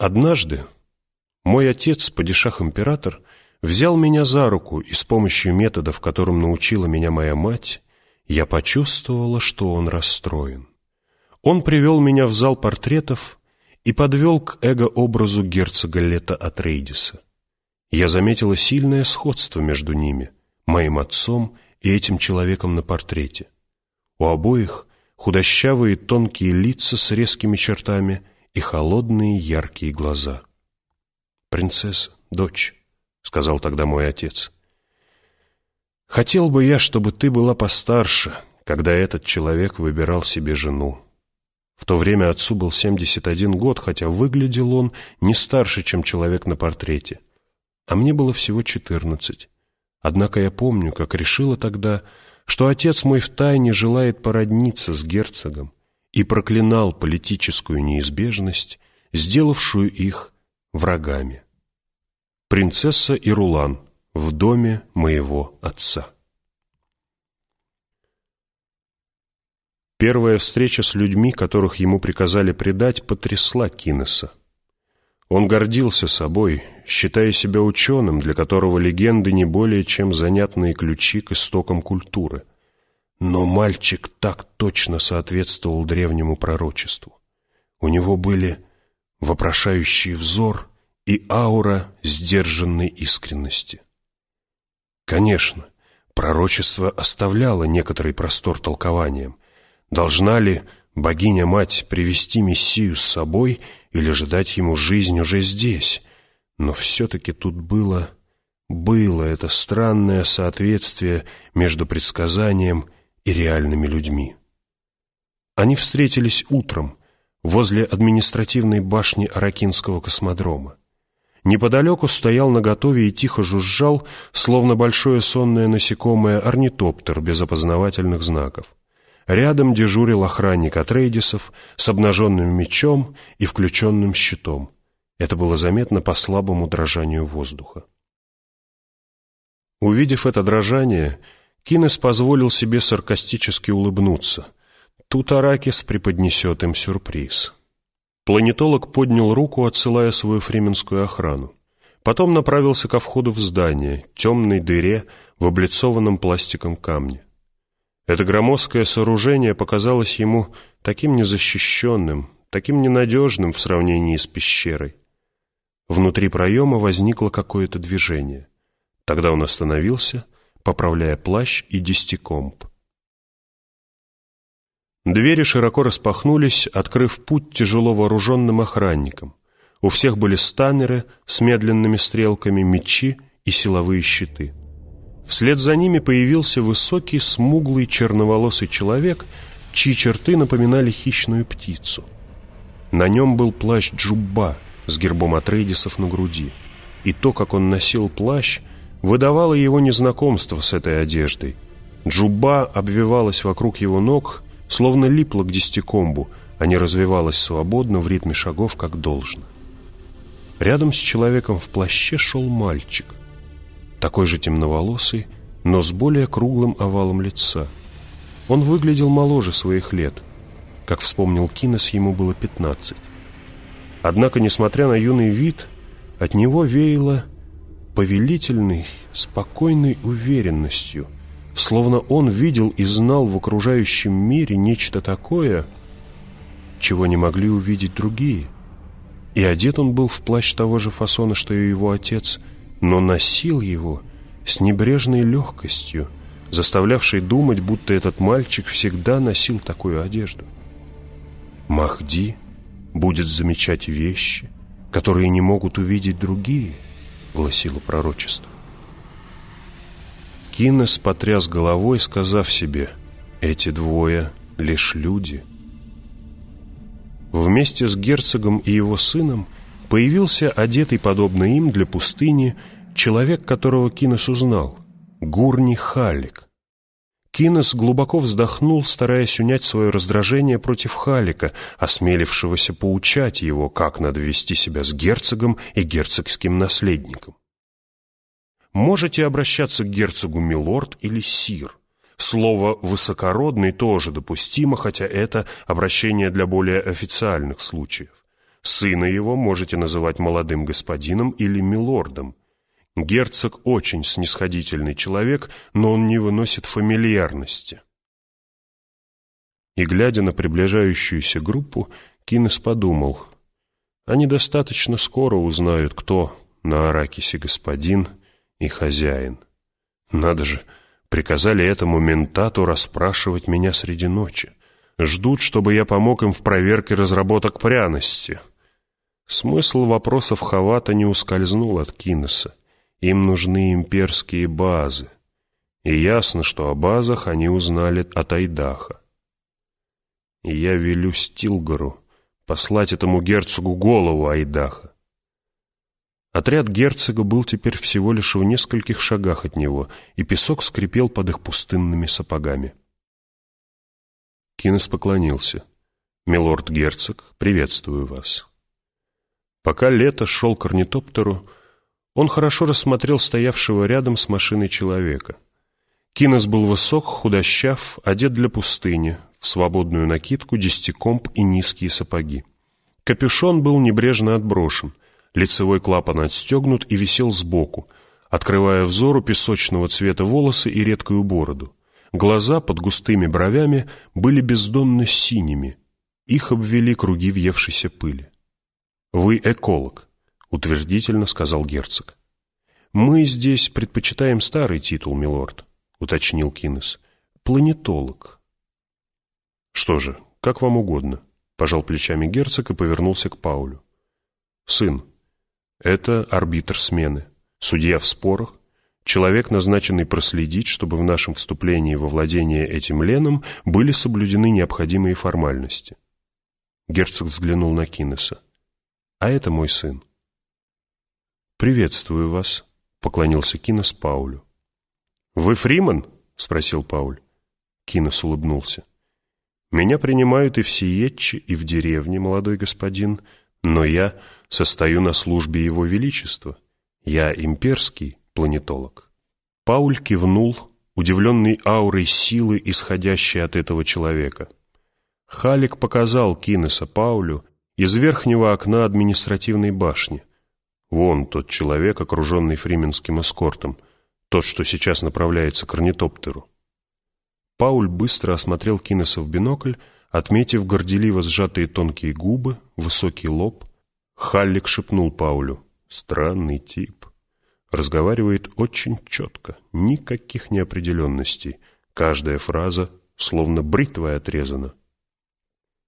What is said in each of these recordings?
Однажды мой отец, падишах-император, взял меня за руку, и с помощью методов, которым научила меня моя мать, я почувствовала, что он расстроен. Он привел меня в зал портретов и подвел к эго-образу герцога Лета Атрейдиса. Я заметила сильное сходство между ними, моим отцом и этим человеком на портрете. У обоих худощавые тонкие лица с резкими чертами и холодные яркие глаза. «Принцесса, дочь», — сказал тогда мой отец, — «хотел бы я, чтобы ты была постарше, когда этот человек выбирал себе жену. В то время отцу был 71 год, хотя выглядел он не старше, чем человек на портрете. А мне было всего 14. Однако я помню, как решила тогда, что отец мой втайне желает породниться с герцогом и проклинал политическую неизбежность, сделавшую их врагами. Принцесса Ирулан в доме моего отца. Первая встреча с людьми, которых ему приказали предать, потрясла Кинеса. Он гордился собой, считая себя ученым, для которого легенды не более чем занятные ключи к истокам культуры. Но мальчик так точно соответствовал древнему пророчеству. У него были вопрошающий взор и аура сдержанной искренности. Конечно, пророчество оставляло некоторый простор толкованиям, Должна ли богиня-мать привести Мессию с собой или же дать ему жизнь уже здесь? Но все-таки тут было... Было это странное соответствие между предсказанием и реальными людьми. Они встретились утром возле административной башни Аракинского космодрома. Неподалеку стоял наготове и тихо жужжал, словно большое сонное насекомое, орнитоптер без опознавательных знаков. Рядом дежурил охранник от Рейдисов с обнаженным мечом и включенным щитом. Это было заметно по слабому дрожанию воздуха. Увидев это дрожание, Кинес позволил себе саркастически улыбнуться. Тут Аракис преподнесет им сюрприз. Планетолог поднял руку, отсылая свою фременскую охрану. Потом направился ко входу в здание, темной дыре в облицованном пластиком камне. Это громоздкое сооружение показалось ему таким незащищенным, таким ненадежным в сравнении с пещерой. Внутри проема возникло какое-то движение. Тогда он остановился, поправляя плащ и десятикомп. Двери широко распахнулись, открыв путь тяжело вооруженным охранникам. У всех были станеры с медленными стрелками, мечи и силовые щиты. Вслед за ними появился высокий, смуглый, черноволосый человек, чьи черты напоминали хищную птицу. На нем был плащ Джубба с гербом Атрейдисов на груди. И то, как он носил плащ, выдавало его незнакомство с этой одеждой. Джубба обвивалась вокруг его ног, словно липла к десятикомбу, а не развивалась свободно в ритме шагов, как должно. Рядом с человеком в плаще шел мальчик такой же темноволосый, но с более круглым овалом лица. Он выглядел моложе своих лет. Как вспомнил Кинес, ему было пятнадцать. Однако, несмотря на юный вид, от него веяло повелительной, спокойной уверенностью, словно он видел и знал в окружающем мире нечто такое, чего не могли увидеть другие. И одет он был в плащ того же фасона, что и его отец, но носил его с небрежной легкостью, заставлявшей думать, будто этот мальчик всегда носил такую одежду. Махди будет замечать вещи, которые не могут увидеть другие, гласило пророчество. Кинес потряс головой, сказав себе, эти двое лишь люди. Вместе с герцогом и его сыном – появился одетый, подобно им, для пустыни, человек, которого Кинес узнал — Гурни Халик. Кинес глубоко вздохнул, стараясь унять свое раздражение против Халика, осмелившегося поучать его, как надо вести себя с герцогом и герцогским наследником. Можете обращаться к герцогу милорд или сир. Слово «высокородный» тоже допустимо, хотя это обращение для более официальных случаев. Сына его можете называть молодым господином или милордом. Герцог очень снисходительный человек, но он не выносит фамильярности. И, глядя на приближающуюся группу, Кинес подумал, они достаточно скоро узнают, кто на Аракисе господин и хозяин. Надо же, приказали этому ментату расспрашивать меня среди ночи. Ждут, чтобы я помог им в проверке разработок пряности. Смысл вопросов Хавата не ускользнул от Кинеса. Им нужны имперские базы. И ясно, что о базах они узнали от Айдаха. И я велю Стилгару послать этому герцогу голову Айдаха. Отряд герцога был теперь всего лишь в нескольких шагах от него, и песок скрипел под их пустынными сапогами. Кинес поклонился. «Милорд-герцог, приветствую вас». Пока Лето шел к орнитоптеру, он хорошо рассмотрел стоявшего рядом с машиной человека. Кинес был высок, худощав, одет для пустыни, в свободную накидку, десятикомп и низкие сапоги. Капюшон был небрежно отброшен, лицевой клапан отстегнут и висел сбоку, открывая взору песочного цвета волосы и редкую бороду. Глаза под густыми бровями были бездонно синими. Их обвели круги въевшейся пыли. «Вы эколог», — утвердительно сказал герцог. «Мы здесь предпочитаем старый титул, милорд», — уточнил Кинес. «Планетолог». «Что же, как вам угодно», — пожал плечами герцог и повернулся к Паулю. «Сын, это арбитр смены, судья в спорах, Человек, назначенный проследить, чтобы в нашем вступлении во владение этим Леном были соблюдены необходимые формальности. Герцог взглянул на Кинеса. «А это мой сын». «Приветствую вас», — поклонился Кинес Паулю. «Вы Фриман?» — спросил Пауль. Кинес улыбнулся. «Меня принимают и в Сиетче, и в деревне, молодой господин, но я состою на службе Его Величества. Я имперский, планетолог. Пауль кивнул, удивленный аурой силы, исходящей от этого человека. Халик показал Кинеса Паулю из верхнего окна административной башни. Вон тот человек, окруженный фрименским эскортом, тот, что сейчас направляется к орнитоптеру. Пауль быстро осмотрел Кинеса в бинокль, отметив горделиво сжатые тонкие губы, высокий лоб. Халлик шепнул Паулю. «Странный тип». Разговаривает очень четко, никаких неопределенностей. Каждая фраза словно бритвой отрезана.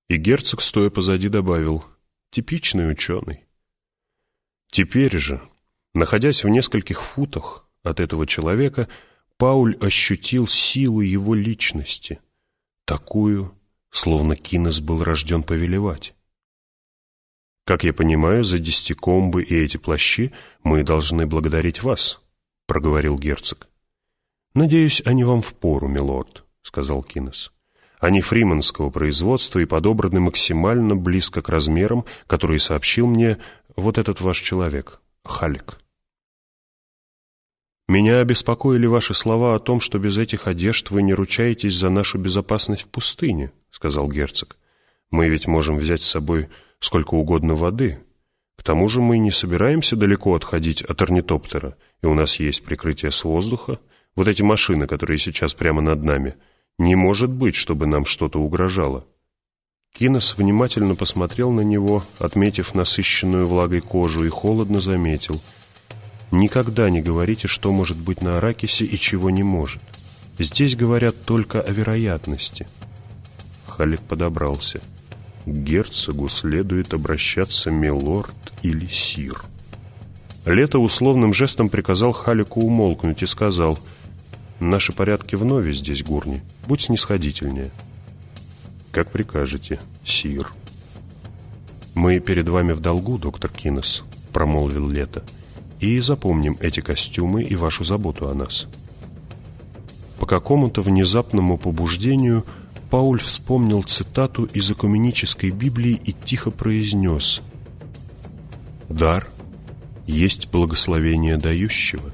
И герцог, стоя позади, добавил «типичный ученый». Теперь же, находясь в нескольких футах от этого человека, Пауль ощутил силу его личности, такую, словно Кинес был рожден повелевать. Как я понимаю, за десятикомбы и эти плащи мы должны благодарить вас, — проговорил герцог. Надеюсь, они вам впору, милорд, — сказал Кинес. Они фриманского производства и подобраны максимально близко к размерам, которые сообщил мне вот этот ваш человек, Халик. Меня обеспокоили ваши слова о том, что без этих одежд вы не ручаетесь за нашу безопасность в пустыне, — сказал герцог. Мы ведь можем взять с собой сколько угодно воды. К тому же мы не собираемся далеко отходить от орнитоптера, и у нас есть прикрытие с воздуха. Вот эти машины, которые сейчас прямо над нами. Не может быть, чтобы нам что-то угрожало. Кинос внимательно посмотрел на него, отметив насыщенную влагой кожу, и холодно заметил. «Никогда не говорите, что может быть на Аракисе и чего не может. Здесь говорят только о вероятности». Халик подобрался к герцогу следует обращаться милорд или сир. Лето условным жестом приказал Халику умолкнуть и сказал, «Наши порядки вновь здесь, Гурни, будь снисходительнее». «Как прикажете, сир». «Мы перед вами в долгу, доктор Кинес», — промолвил Лето, «и запомним эти костюмы и вашу заботу о нас». По какому-то внезапному побуждению — Пауль вспомнил цитату из Экуменической Библии и тихо произнес «Дар есть благословение дающего».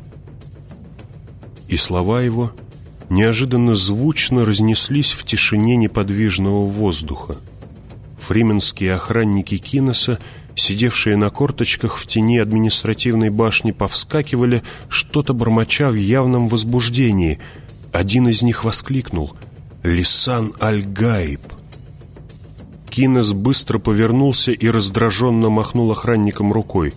И слова его неожиданно звучно разнеслись в тишине неподвижного воздуха. Фрименские охранники Киноса сидевшие на корточках в тени административной башни, повскакивали, что-то бормоча в явном возбуждении. Один из них воскликнул «Лисан Аль-Гаиб!» Кинес быстро повернулся и раздраженно махнул охранникам рукой.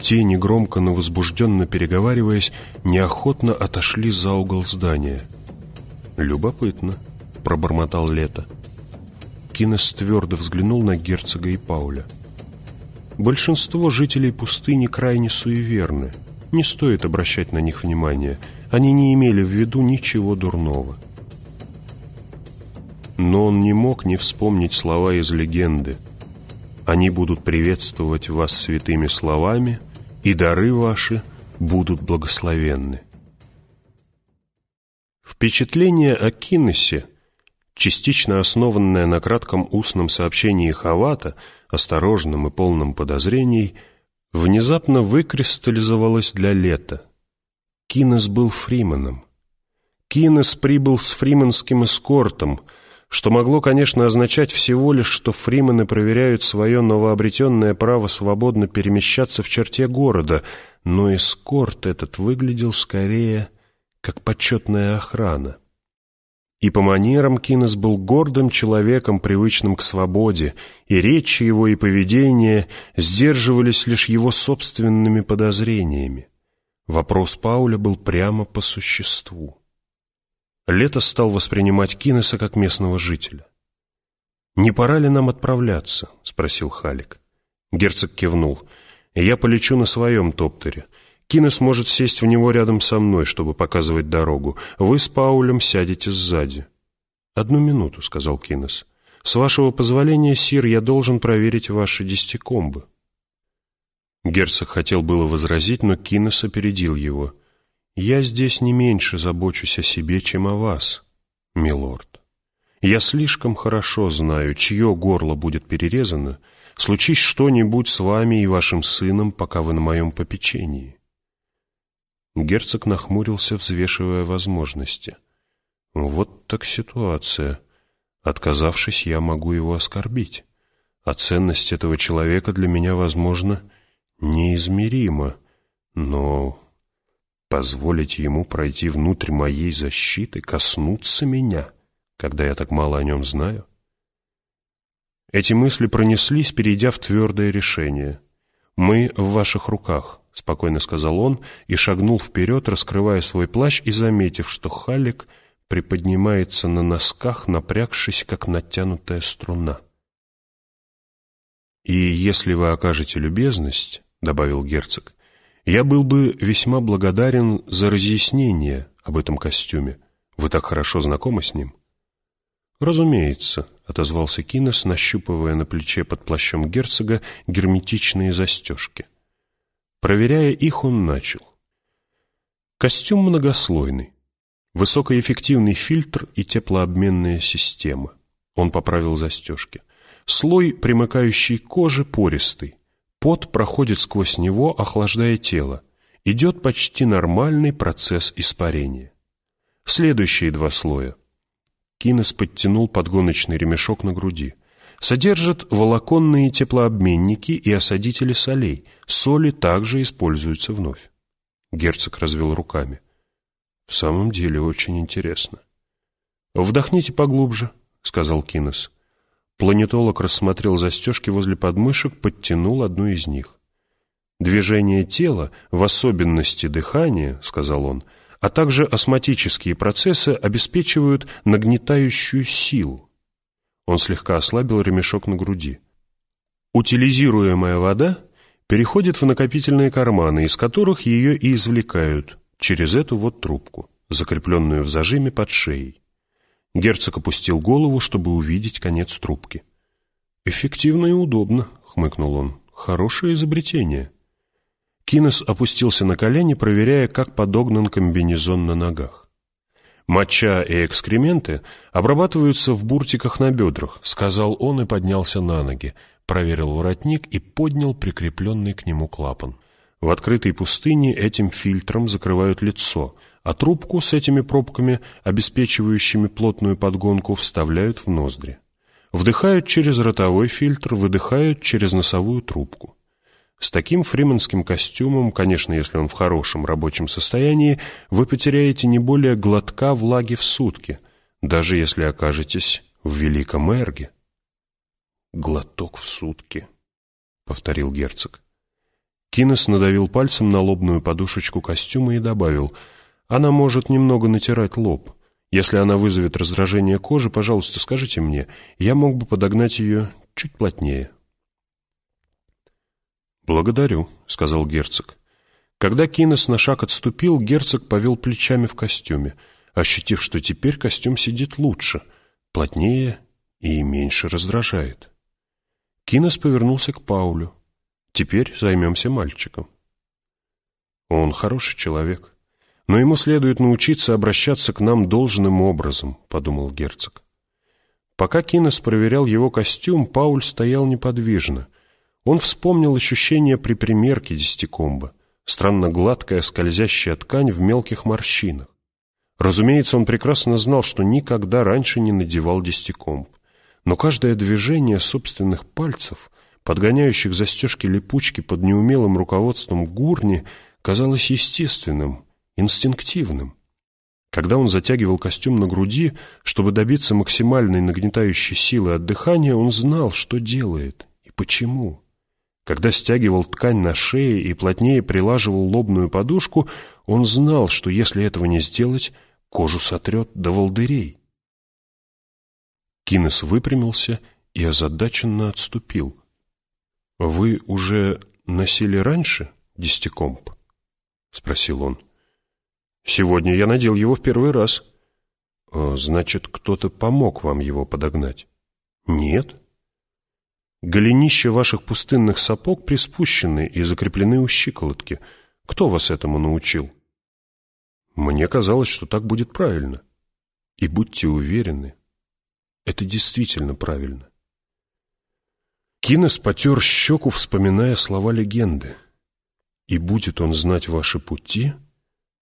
Те, негромко, но возбужденно переговариваясь, неохотно отошли за угол здания. «Любопытно», — пробормотал Лето. Кинес твердо взглянул на герцога и Пауля. Большинство жителей пустыни крайне суеверны. Не стоит обращать на них внимания. Они не имели в виду ничего дурного. Но он не мог не вспомнить слова из легенды. «Они будут приветствовать вас святыми словами, и дары ваши будут благословенны». Впечатление о Кинесе – частично основанная на кратком устном сообщении Хавата, осторожном и полном подозрений, внезапно выкристаллизовалась для лета. Кинес был фриманом. Кинес прибыл с фриманским эскортом, что могло, конечно, означать всего лишь, что фримены проверяют свое новообретенное право свободно перемещаться в черте города, но эскорт этот выглядел скорее как почетная охрана. И по манерам Кинес был гордым человеком, привычным к свободе, и речь его и поведение сдерживались лишь его собственными подозрениями. Вопрос Пауля был прямо по существу. Лето стал воспринимать Кинеса как местного жителя. «Не пора ли нам отправляться?» — спросил Халик. Герцог кивнул. «Я полечу на своем топтере. Кинес может сесть в него рядом со мной, чтобы показывать дорогу. Вы с Паулем сядете сзади». «Одну минуту», — сказал Кинес. «С вашего позволения, сир, я должен проверить ваши десятикомбы». Герцог хотел было возразить, но Кинес опередил его. «Я здесь не меньше забочусь о себе, чем о вас, милорд. Я слишком хорошо знаю, чье горло будет перерезано, случись что-нибудь с вами и вашим сыном, пока вы на моем попечении». Герцог нахмурился, взвешивая возможности. «Вот так ситуация. Отказавшись, я могу его оскорбить. А ценность этого человека для меня, возможно, неизмерима. Но позволить ему пройти внутрь моей защиты, коснуться меня, когда я так мало о нем знаю?» Эти мысли пронеслись, перейдя в твердое решение. «Мы в ваших руках. — спокойно сказал он и шагнул вперед, раскрывая свой плащ и заметив, что Халик приподнимается на носках, напрягшись, как натянутая струна. «И если вы окажете любезность, — добавил герцог, — я был бы весьма благодарен за разъяснение об этом костюме. Вы так хорошо знакомы с ним?» «Разумеется», — отозвался Кинес, нащупывая на плече под плащом герцога герметичные застежки. Проверяя их, он начал. Костюм многослойный. Высокоэффективный фильтр и теплообменная система. Он поправил застежки. Слой, примыкающий к коже, пористый. Пот проходит сквозь него, охлаждая тело. Идет почти нормальный процесс испарения. Следующие два слоя. Кинес подтянул подгоночный ремешок на груди содержит волоконные теплообменники и осадители солей. Соли также используются вновь. Герцог развел руками. В самом деле очень интересно. «Вдохните поглубже», — сказал Кинес. Планетолог рассмотрел застежки возле подмышек, подтянул одну из них. «Движение тела, в особенности дыхание, — сказал он, — а также осмотические процессы обеспечивают нагнетающую силу. Он слегка ослабил ремешок на груди. Утилизируемая вода переходит в накопительные карманы, из которых ее и извлекают через эту вот трубку, закрепленную в зажиме под шеей. Герцог опустил голову, чтобы увидеть конец трубки. «Эффективно и удобно», — хмыкнул он. «Хорошее изобретение». Кинес опустился на колени, проверяя, как подогнан комбинезон на ногах. Моча и экскременты обрабатываются в буртиках на бедрах, сказал он и поднялся на ноги, проверил воротник и поднял прикрепленный к нему клапан. В открытой пустыне этим фильтром закрывают лицо, а трубку с этими пробками, обеспечивающими плотную подгонку, вставляют в ноздри. Вдыхают через ротовой фильтр, выдыхают через носовую трубку. С таким фрименским костюмом, конечно, если он в хорошем рабочем состоянии, вы потеряете не более глотка влаги в сутки, даже если окажетесь в Великом Эрге. «Глоток в сутки», — повторил герцог. Кинес надавил пальцем на лобную подушечку костюма и добавил, «Она может немного натирать лоб. Если она вызовет раздражение кожи, пожалуйста, скажите мне, я мог бы подогнать ее чуть плотнее». «Благодарю», — сказал герцог. Когда Кинес на шаг отступил, герцог повел плечами в костюме, ощутив, что теперь костюм сидит лучше, плотнее и меньше раздражает. Кинес повернулся к Паулю. «Теперь займемся мальчиком». «Он хороший человек, но ему следует научиться обращаться к нам должным образом», — подумал герцог. Пока Кинес проверял его костюм, Пауль стоял неподвижно — он вспомнил ощущение при примерке десятикомба, странно гладкая скользящая ткань в мелких морщинах. Разумеется, он прекрасно знал, что никогда раньше не надевал десятикомб, но каждое движение собственных пальцев, подгоняющих застежки липучки под неумелым руководством гурни, казалось естественным, инстинктивным. Когда он затягивал костюм на груди, чтобы добиться максимальной нагнетающей силы от дыхания, он знал, что делает и почему. Когда стягивал ткань на шее и плотнее прилаживал лобную подушку, он знал, что если этого не сделать, кожу сотрет до волдырей. Кинес выпрямился и озадаченно отступил. — Вы уже носили раньше десятикомп? — спросил он. — Сегодня я надел его в первый раз. — Значит, кто-то помог вам его подогнать? — Нет. Голенища ваших пустынных сапог приспущены и закреплены у щиколотки. Кто вас этому научил? Мне казалось, что так будет правильно. И будьте уверены, это действительно правильно. Кинес потер щеку, вспоминая слова легенды. И будет он знать ваши пути,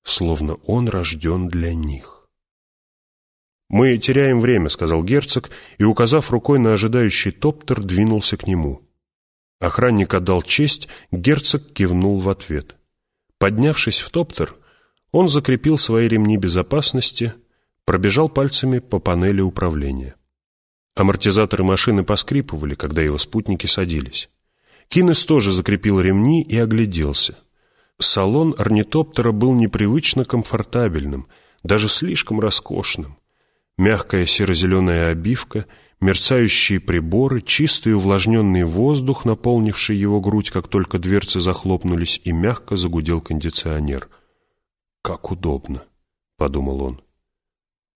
словно он рожден для них. «Мы теряем время», — сказал герцог, и, указав рукой на ожидающий топтер, двинулся к нему. Охранник отдал честь, герцог кивнул в ответ. Поднявшись в топтер, он закрепил свои ремни безопасности, пробежал пальцами по панели управления. Амортизаторы машины поскрипывали, когда его спутники садились. Кинес тоже закрепил ремни и огляделся. Салон орнитоптера был непривычно комфортабельным, даже слишком роскошным мягкая серо-зеленая обивка, мерцающие приборы, чистый увлажненный воздух, наполнивший его грудь, как только дверцы захлопнулись, и мягко загудел кондиционер. «Как удобно», — подумал он.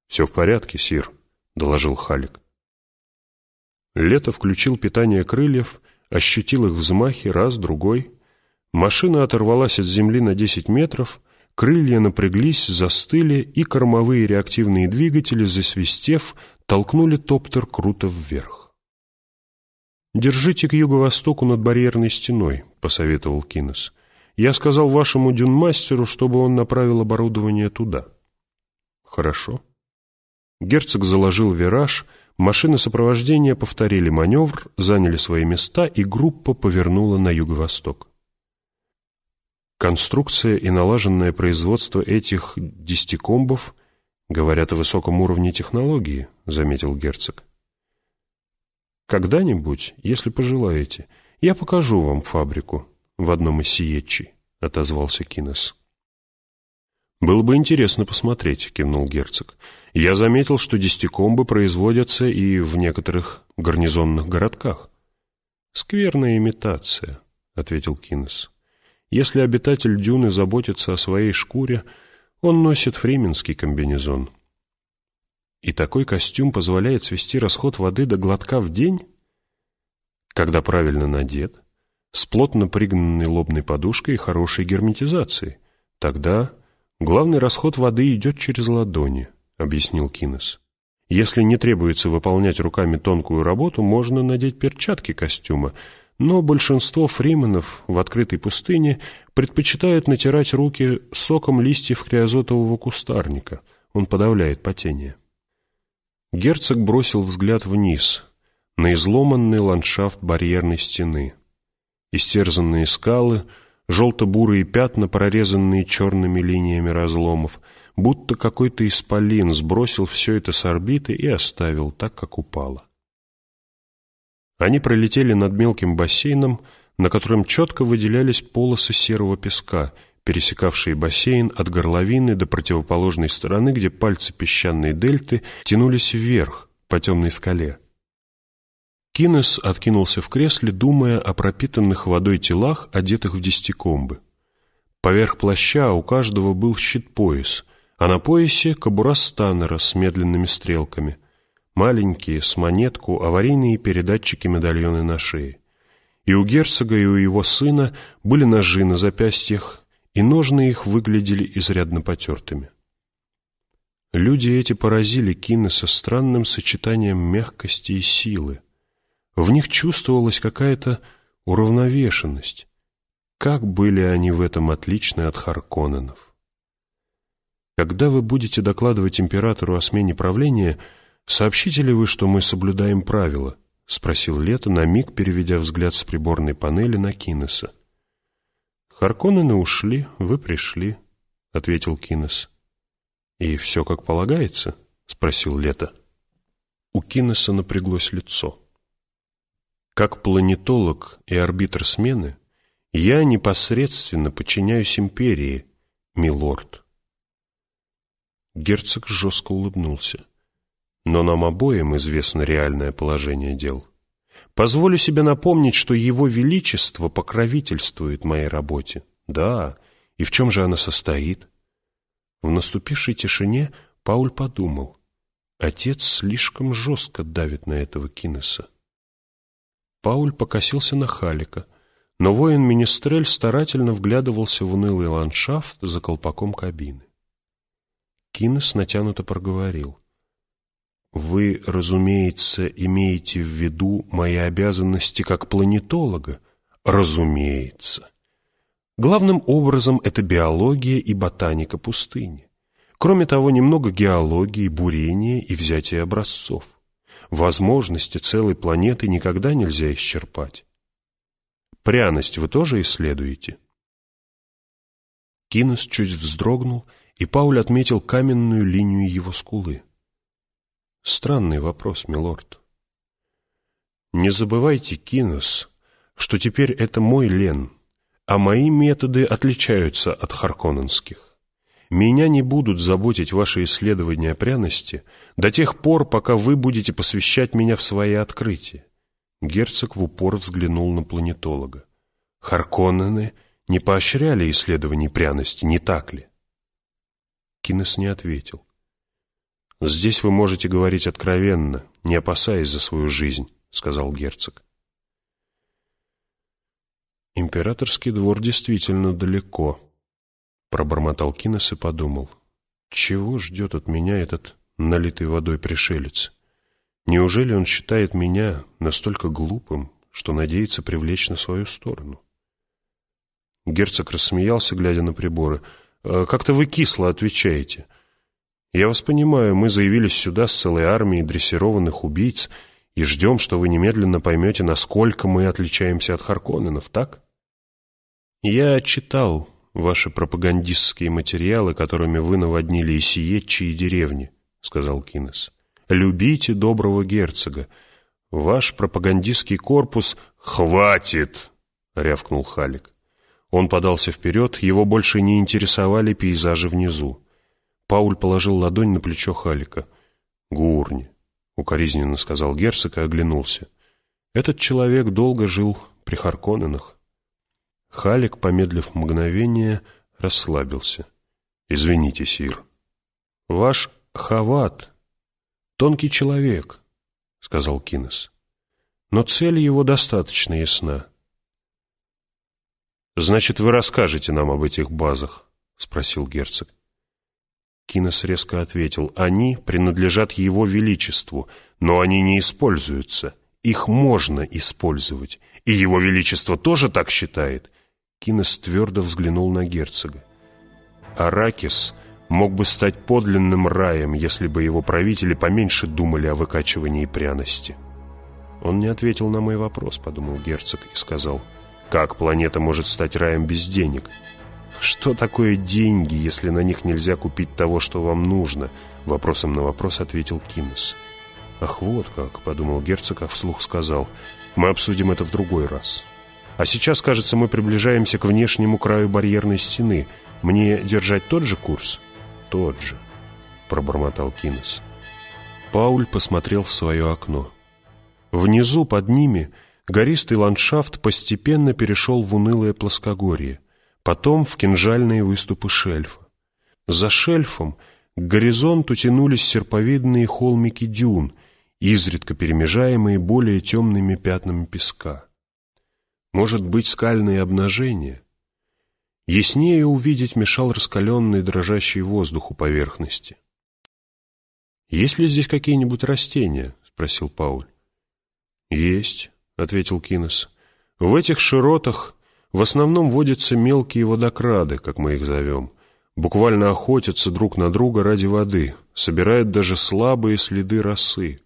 «Все в порядке, Сир», — доложил Халик. Лето включил питание крыльев, ощутил их взмахи раз, другой. Машина оторвалась от земли на десять метров — крылья напряглись, застыли, и кормовые реактивные двигатели, засвистев, толкнули топтер круто вверх. «Держите к юго-востоку над барьерной стеной», — посоветовал Кинес. «Я сказал вашему дюнмастеру, чтобы он направил оборудование туда». «Хорошо». Герцог заложил вираж, машины сопровождения повторили маневр, заняли свои места, и группа повернула на юго-восток. Конструкция и налаженное производство этих десятикомбов говорят о высоком уровне технологии, заметил герцог. Когда-нибудь, если пожелаете, я покажу вам фабрику в одном из сиетчей, отозвался Кинес. «Было бы интересно посмотреть», — кивнул герцог. «Я заметил, что десятикомбы производятся и в некоторых гарнизонных городках». «Скверная имитация», — ответил Кинес. Если обитатель дюны заботится о своей шкуре, он носит фрименский комбинезон. И такой костюм позволяет свести расход воды до глотка в день? Когда правильно надет, с плотно пригнанной лобной подушкой и хорошей герметизацией. Тогда главный расход воды идет через ладони, объяснил Кинес. Если не требуется выполнять руками тонкую работу, можно надеть перчатки костюма – но большинство фрименов в открытой пустыне предпочитают натирать руки соком листьев криозотового кустарника. Он подавляет потение. Герцог бросил взгляд вниз, на изломанный ландшафт барьерной стены. Истерзанные скалы, желто-бурые пятна, прорезанные черными линиями разломов, будто какой-то исполин сбросил все это с орбиты и оставил так, как упало. Они пролетели над мелким бассейном, на котором четко выделялись полосы серого песка, пересекавшие бассейн от горловины до противоположной стороны, где пальцы песчаной дельты тянулись вверх по темной скале. Кинес откинулся в кресле, думая о пропитанных водой телах, одетых в десятикомбы. Поверх плаща у каждого был щит-пояс, а на поясе кобура станнера с медленными стрелками, маленькие, с монетку, аварийные передатчики-медальоны на шее. И у герцога, и у его сына были ножи на запястьях, и ножны их выглядели изрядно потертыми. Люди эти поразили Кинеса странным сочетанием мягкости и силы. В них чувствовалась какая-то уравновешенность. Как были они в этом отличны от Харконненов? Когда вы будете докладывать императору о смене правления, сообщите ли вы, что мы соблюдаем правила? — спросил Лето, на миг переведя взгляд с приборной панели на Кинеса. «Харконнены ушли, вы пришли», — ответил Кинес. «И все как полагается?» — спросил Лето. У Кинеса напряглось лицо. Как планетолог и арбитр смены, я непосредственно подчиняюсь империи, милорд. Герцог жестко улыбнулся. Но нам обоим известно реальное положение дел. Позволю себе напомнить, что Его Величество покровительствует моей работе. Да, и в чем же она состоит? В наступившей тишине Пауль подумал. Отец слишком жестко давит на этого Кинеса. Пауль покосился на Халика, но воин-министрель старательно вглядывался в унылый ландшафт за колпаком кабины. Кинес натянуто проговорил. «Вы, разумеется, имеете в виду мои обязанности как планетолога?» «Разумеется. Главным образом это биология и ботаника пустыни. Кроме того, немного геологии, бурения и взятия образцов. Возможности целой планеты никогда нельзя исчерпать. Пряность вы тоже исследуете? Кинес чуть вздрогнул, и Пауль отметил каменную линию его скулы. Странный вопрос, милорд. Не забывайте, Кинес, что теперь это мой Лен, а мои методы отличаются от харконненских. Меня не будут заботить ваши исследования пряности до тех пор, пока вы будете посвящать меня в свои открытия. Герцог в упор взглянул на планетолога. Харконнены не поощряли исследований пряности, не так ли? Кинес не ответил. «Здесь вы можете говорить откровенно, не опасаясь за свою жизнь», — сказал герцог. Императорский двор действительно далеко, Пробормотал Кинес и подумал, чего ждет от меня этот налитый водой пришелец? Неужели он считает меня настолько глупым, что надеется привлечь на свою сторону? Герцог рассмеялся, глядя на приборы. «Э, «Как-то вы кисло отвечаете. Я вас понимаю, мы заявились сюда с целой армией дрессированных убийц и ждем, что вы немедленно поймете, насколько мы отличаемся от Харконненов, так?» «Я читал ваши пропагандистские материалы, которыми вы наводнили и Исиетчи и деревни», — сказал Кинес. «Любите доброго герцога. Ваш пропагандистский корпус...» «Хватит!» — рявкнул Халик. Он подался вперед, его больше не интересовали пейзажи внизу. Пауль положил ладонь на плечо Халика. «Гурни», — укоризненно сказал герцог и оглянулся. «Этот человек долго жил при Харконненах». Халик, помедлив мгновение, расслабился. «Извините, Сир». «Ваш Хават — тонкий человек», — сказал Кинес. «Но цель его достаточно ясна». «Значит, вы расскажете нам об этих базах?» — спросил герцог. Кинес резко ответил, «Они принадлежат его величеству, но они не используются. Их можно использовать, и его величество тоже так считает. Кинес твердо взглянул на герцога. Аракис мог бы стать подлинным раем, если бы его правители поменьше думали о выкачивании пряности. Он не ответил на мой вопрос, подумал герцог и сказал, Как планета может стать раем без денег? Что такое деньги, если на них нельзя купить того, что вам нужно? Вопросом на вопрос ответил Кинес. Ах, вот как, подумал герцог, а вслух сказал. Мы обсудим это в другой раз. А сейчас, кажется, мы приближаемся к внешнему краю барьерной стены. Мне держать тот же курс? Тот же, пробормотал Кинес. Пауль посмотрел в свое окно. Внизу, под ними, гористый ландшафт постепенно перешел в унылое плоскогорье, потом в кинжальные выступы шельфа. За шельфом к горизонту тянулись серповидные холмики дюн, изредка перемежаемые более темными пятнами песка. Может быть, скальные обнажения? Яснее увидеть мешал раскаленный дрожащий воздух у поверхности. «Есть ли здесь какие-нибудь растения?» — спросил Пауль. «Есть», — ответил Кинес. «В этих широтах в основном водятся мелкие водокрады, как мы их зовем. Буквально охотятся друг на друга ради воды, собирают даже слабые следы росы.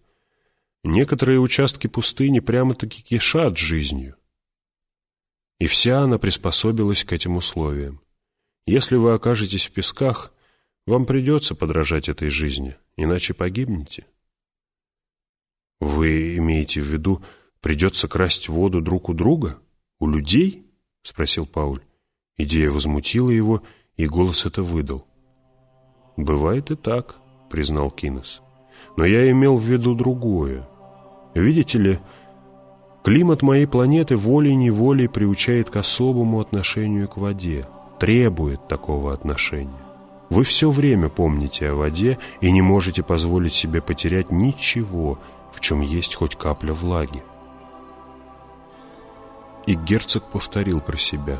Некоторые участки пустыни прямо-таки кишат жизнью. И вся она приспособилась к этим условиям. Если вы окажетесь в песках, вам придется подражать этой жизни, иначе погибнете». «Вы имеете в виду, придется красть воду друг у друга? У людей?» — спросил Пауль. Идея возмутила его, и голос это выдал. «Бывает и так», — признал Кинес. «Но я имел в виду другое. Видите ли, климат моей планеты волей-неволей приучает к особому отношению к воде, требует такого отношения. Вы все время помните о воде и не можете позволить себе потерять ничего — в чем есть хоть капля влаги. И герцог повторил про себя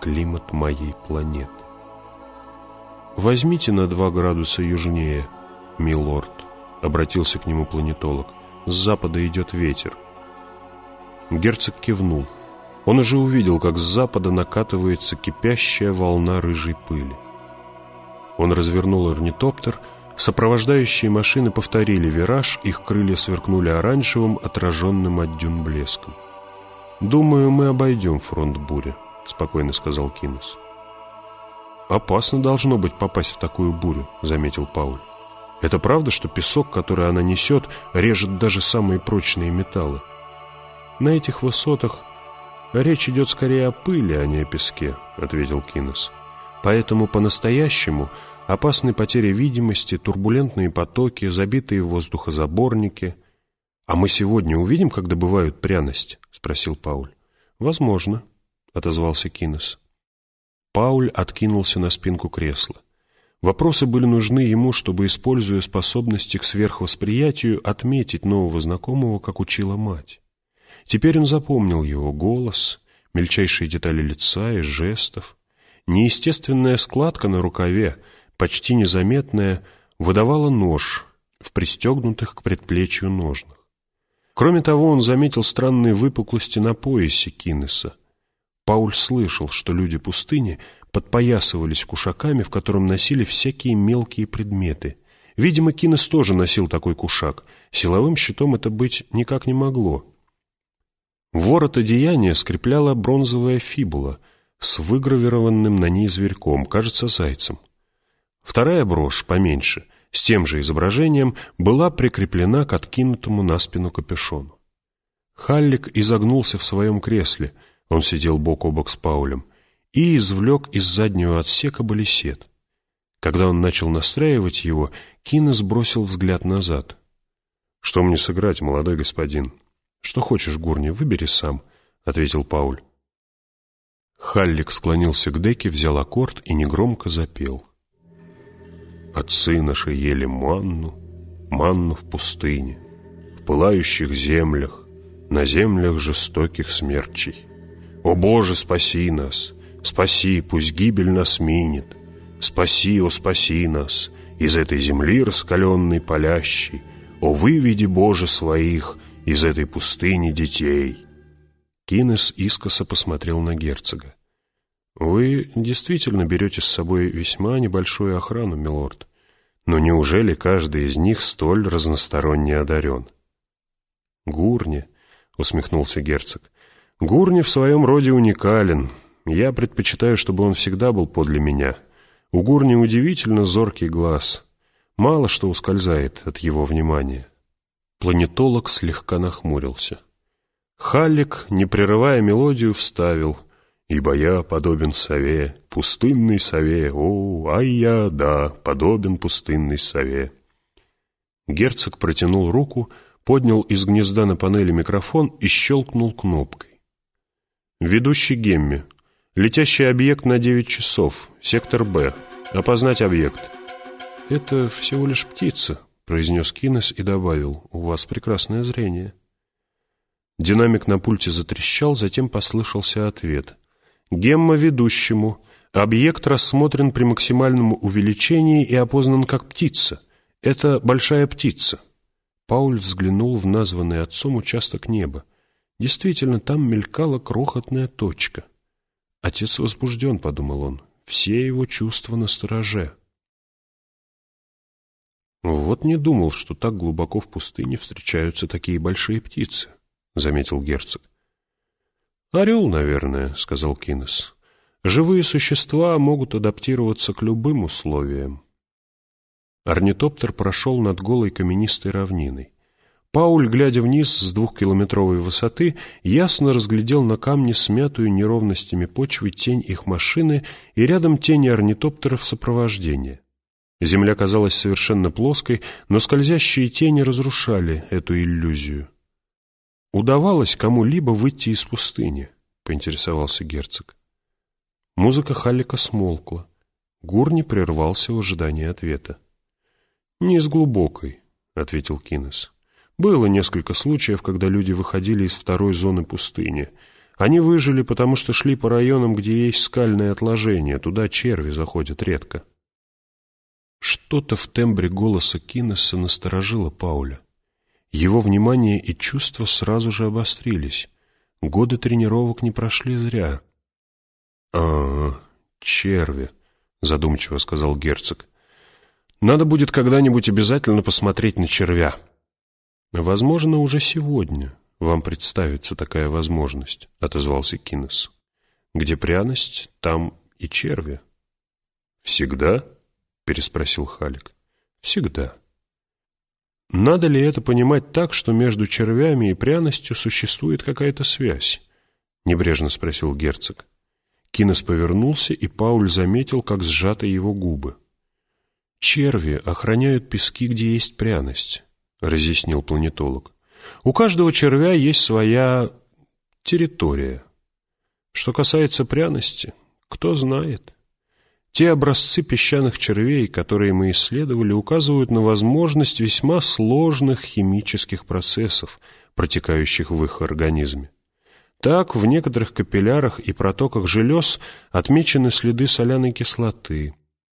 «Климат моей планеты». «Возьмите на два градуса южнее, милорд», — обратился к нему планетолог. «С запада идет ветер». Герцог кивнул. Он уже увидел, как с запада накатывается кипящая волна рыжей пыли. Он развернул орнитоптер Сопровождающие машины повторили вираж, их крылья сверкнули оранжевым, отраженным от дюн блеском. «Думаю, мы обойдем фронт бури», — спокойно сказал Кинес. «Опасно должно быть попасть в такую бурю», — заметил Пауль. «Это правда, что песок, который она несет, режет даже самые прочные металлы? На этих высотах речь идет скорее о пыли, а не о песке», — ответил Кинес. «Поэтому по-настоящему опасные потери видимости, турбулентные потоки, забитые воздухозаборники. «А мы сегодня увидим, как добывают пряность?» — спросил Пауль. «Возможно», — отозвался Кинес. Пауль откинулся на спинку кресла. Вопросы были нужны ему, чтобы, используя способности к сверхвосприятию, отметить нового знакомого, как учила мать. Теперь он запомнил его голос, мельчайшие детали лица и жестов, неестественная складка на рукаве — почти незаметная, выдавала нож в пристегнутых к предплечью ножнах. Кроме того, он заметил странные выпуклости на поясе Кинеса. Пауль слышал, что люди пустыни подпоясывались кушаками, в котором носили всякие мелкие предметы. Видимо, Кинес тоже носил такой кушак. Силовым щитом это быть никак не могло. Ворот одеяния скрепляла бронзовая фибула с выгравированным на ней зверьком, кажется, зайцем. Вторая брошь, поменьше, с тем же изображением, была прикреплена к откинутому на спину капюшону. Халлик изогнулся в своем кресле, он сидел бок о бок с Паулем, и извлек из заднего отсека балисет. Когда он начал настраивать его, Кина сбросил взгляд назад. «Что мне сыграть, молодой господин?» «Что хочешь, Гурни, выбери сам», — ответил Пауль. Халлик склонился к деке, взял аккорд и негромко запел. Отцы наши ели манну, манну в пустыне, в пылающих землях, на землях жестоких смерчей. О Боже, спаси нас, спаси, пусть гибель нас минет, спаси, о спаси нас из этой земли раскаленной палящей, о выведи, Боже, своих из этой пустыни детей. Кинес искоса посмотрел на герцога. «Вы действительно берете с собой весьма небольшую охрану, милорд. Но неужели каждый из них столь разносторонне одарен?» «Гурни», — усмехнулся герцог, — Гурни в своем роде уникален. Я предпочитаю, чтобы он всегда был подле меня. У Гурни удивительно зоркий глаз. Мало что ускользает от его внимания. Планетолог слегка нахмурился. Халлик, не прерывая мелодию, вставил «Ибо я подобен сове, пустынной сове, о, ай я, да, подобен пустынной сове». Герцог протянул руку, поднял из гнезда на панели микрофон и щелкнул кнопкой. Ведущий Гемми. Летящий объект на 9 часов. Сектор Б. Опознать объект. Это всего лишь птица, произнес Кинес и добавил. У вас прекрасное зрение. Динамик на пульте затрещал, затем послышался ответ. Гемма ведущему. Объект рассмотрен при максимальном увеличении и опознан как птица. Это большая птица. Пауль взглянул в названный отцом участок неба. Действительно, там мелькала крохотная точка. Отец возбужден, подумал он, все его чувства на стороже. Вот не думал, что так глубоко в пустыне встречаются такие большие птицы, заметил герцог. «Орел, наверное», — сказал Кинес. «Живые существа могут адаптироваться к любым условиям». Орнитоптер прошел над голой каменистой равниной. Пауль, глядя вниз с двухкилометровой высоты, ясно разглядел на камне смятую неровностями почвы тень их машины и рядом тени орнитоптеров сопровождения. Земля казалась совершенно плоской, но скользящие тени разрушали эту иллюзию. «Удавалось кому-либо выйти из пустыни?» — поинтересовался герцог. Музыка Халлика смолкла. Гурни прервался в ожидании ответа. «Не из глубокой», — ответил Кинес. Было несколько случаев, когда люди выходили из второй зоны пустыни. Они выжили, потому что шли по районам, где есть скальные отложения, туда черви заходят редко. Что-то в тембре голоса Кинеса насторожило Пауля. Его внимание и чувства сразу же обострились. Годы тренировок не прошли зря. «А, черви», — задумчиво сказал герцог. «Надо будет когда-нибудь обязательно посмотреть на червя». «Возможно, уже сегодня вам представится такая возможность», — отозвался Кинес. «Где пряность, там и черви». «Всегда?» — переспросил Халик. «Всегда». «Надо ли это понимать так, что между червями и пряностью существует какая-то связь?» — небрежно спросил герцог. Кинес повернулся, и Пауль заметил, как сжаты его губы. «Черви охраняют пески, где есть пряность разъяснил планетолог. У каждого червя есть своя территория. Что касается пряности, кто знает. Те образцы песчаных червей, которые мы исследовали, указывают на возможность весьма сложных химических процессов, протекающих в их организме. Так, в некоторых капиллярах и протоках желез отмечены следы соляной кислоты,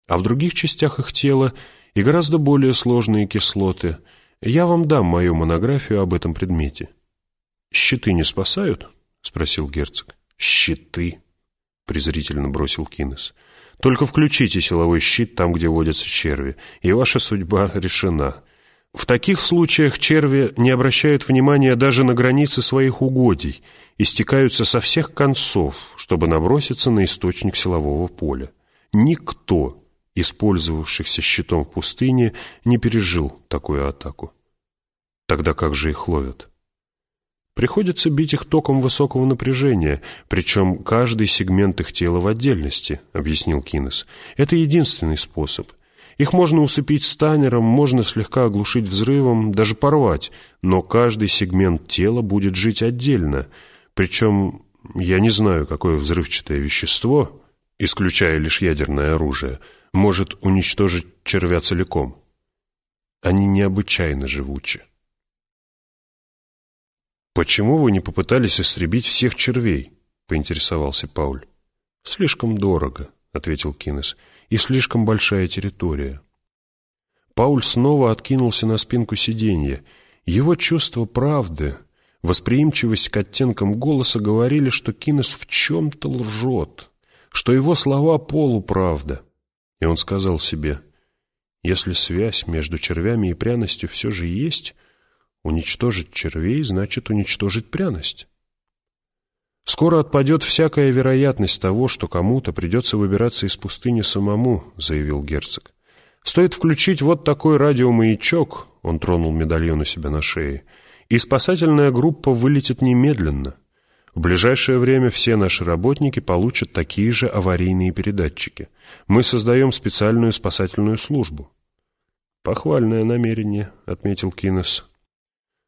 а в других частях их тела и гораздо более сложные кислоты – я вам дам мою монографию об этом предмете. «Щиты не спасают?» — спросил герцог. «Щиты?» — презрительно бросил Кинес. «Только включите силовой щит там, где водятся черви, и ваша судьба решена. В таких случаях черви не обращают внимания даже на границы своих угодий и стекаются со всех концов, чтобы наброситься на источник силового поля. Никто использовавшихся щитом в пустыне, не пережил такую атаку. Тогда как же их ловят? Приходится бить их током высокого напряжения, причем каждый сегмент их тела в отдельности, объяснил Кинес. Это единственный способ. Их можно усыпить станером, можно слегка оглушить взрывом, даже порвать, но каждый сегмент тела будет жить отдельно. Причем я не знаю, какое взрывчатое вещество, исключая лишь ядерное оружие, может уничтожить червя целиком. Они необычайно живучи. «Почему вы не попытались истребить всех червей?» — поинтересовался Пауль. «Слишком дорого», — ответил Кинес, — «и слишком большая территория». Пауль снова откинулся на спинку сиденья. Его чувство правды, восприимчивость к оттенкам голоса говорили, что Кинес в чем-то лжет, что его слова полуправда. И он сказал себе, если связь между червями и пряностью все же есть, уничтожить червей значит уничтожить пряность. «Скоро отпадет всякая вероятность того, что кому-то придется выбираться из пустыни самому», — заявил герцог. «Стоит включить вот такой радиомаячок», — он тронул медальон у себя на шее, «и спасательная группа вылетит немедленно. В ближайшее время все наши работники получат такие же аварийные передатчики. Мы создаем специальную спасательную службу». «Похвальное намерение», — отметил Кинес.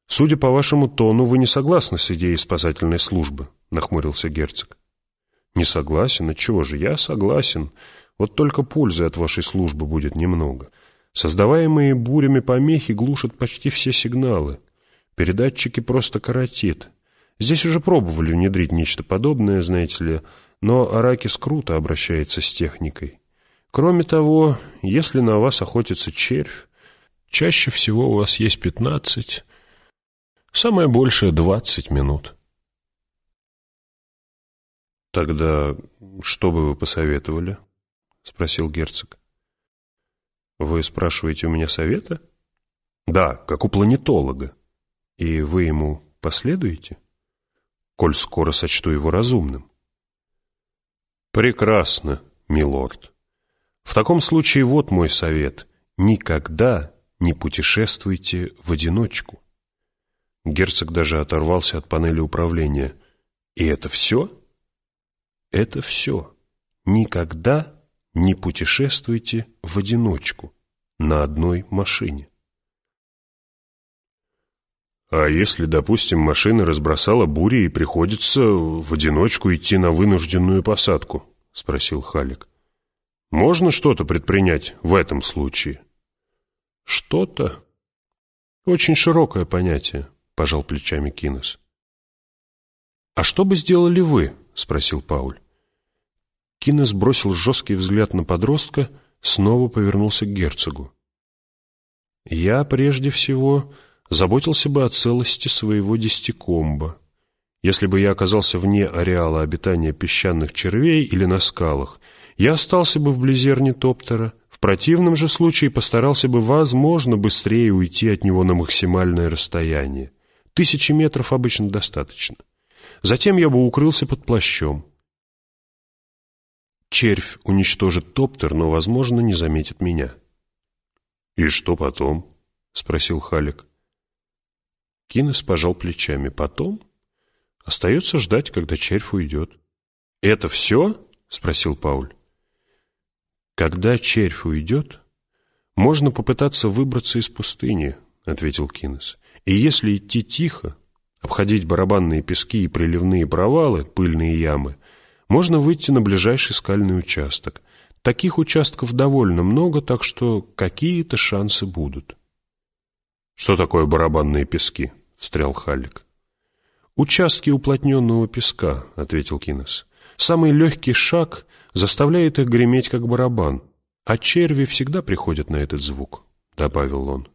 «Судя по вашему тону, вы не согласны с идеей спасательной службы», — нахмурился герцог. «Не согласен? Отчего же? Я согласен. Вот только пользы от вашей службы будет немного. Создаваемые бурями помехи глушат почти все сигналы. Передатчики просто коротит. Здесь уже пробовали внедрить нечто подобное, знаете ли, но Аракис круто обращается с техникой. Кроме того, если на вас охотится червь, чаще всего у вас есть пятнадцать, самое большее двадцать минут. «Тогда что бы вы посоветовали?» — спросил герцог. «Вы спрашиваете у меня совета?» «Да, как у планетолога. И вы ему последуете?» «Коль скоро сочту его разумным». «Прекрасно, милорд». В таком случае вот мой совет. Никогда не путешествуйте в одиночку. Герцог даже оторвался от панели управления. И это все? Это все. Никогда не путешествуйте в одиночку на одной машине. А если, допустим, машина разбросала бури и приходится в одиночку идти на вынужденную посадку? Спросил Халик. Можно что-то предпринять в этом случае? Что-то? Очень широкое понятие, пожал плечами Кинес. А что бы сделали вы? Спросил Пауль. Кинес бросил жесткий взгляд на подростка, снова повернулся к герцогу. Я прежде всего заботился бы о целости своего десятикомба. Если бы я оказался вне ареала обитания песчаных червей или на скалах, я остался бы вблизи орнитоптера, в противном же случае постарался бы, возможно, быстрее уйти от него на максимальное расстояние. Тысячи метров обычно достаточно. Затем я бы укрылся под плащом. Червь уничтожит топтер, но, возможно, не заметит меня. «И что потом?» — спросил Халик. Кинес пожал плечами. «Потом?» Остается ждать, когда червь уйдет. «Это все?» — спросил Пауль. «Когда червь уйдет, можно попытаться выбраться из пустыни», — ответил Кинес. «И если идти тихо, обходить барабанные пески и приливные провалы, пыльные ямы, можно выйти на ближайший скальный участок. Таких участков довольно много, так что какие-то шансы будут». «Что такое барабанные пески?» — встрял Халлик. «Участки уплотненного песка», — ответил Кинес. «Самый легкий шаг заставляет их греметь, как барабан, а черви всегда приходят на этот звук», — добавил он.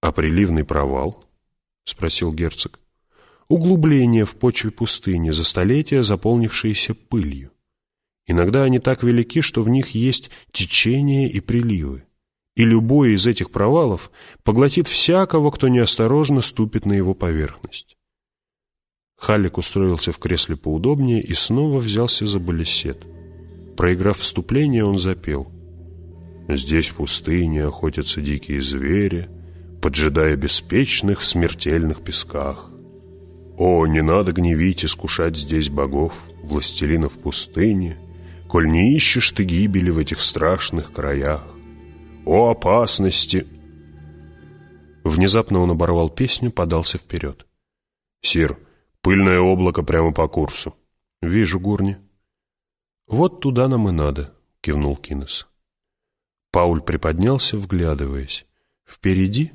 «А приливный провал?» — спросил герцог. «Углубление в почве пустыни, за столетия заполнившиеся пылью. Иногда они так велики, что в них есть течение и приливы, и любой из этих провалов поглотит всякого, кто неосторожно ступит на его поверхность. Халик устроился в кресле поудобнее и снова взялся за балесет. Проиграв вступление, он запел. «Здесь в пустыне охотятся дикие звери, поджидая беспечных в смертельных песках. О, не надо гневить и скушать здесь богов, властелинов пустыни, коль не ищешь ты гибели в этих страшных краях. О, опасности!» Внезапно он оборвал песню, подался вперед. «Сир, Пыльное облако прямо по курсу. Вижу, Гурни. Вот туда нам и надо, кивнул Кинес. Пауль приподнялся, вглядываясь. Впереди,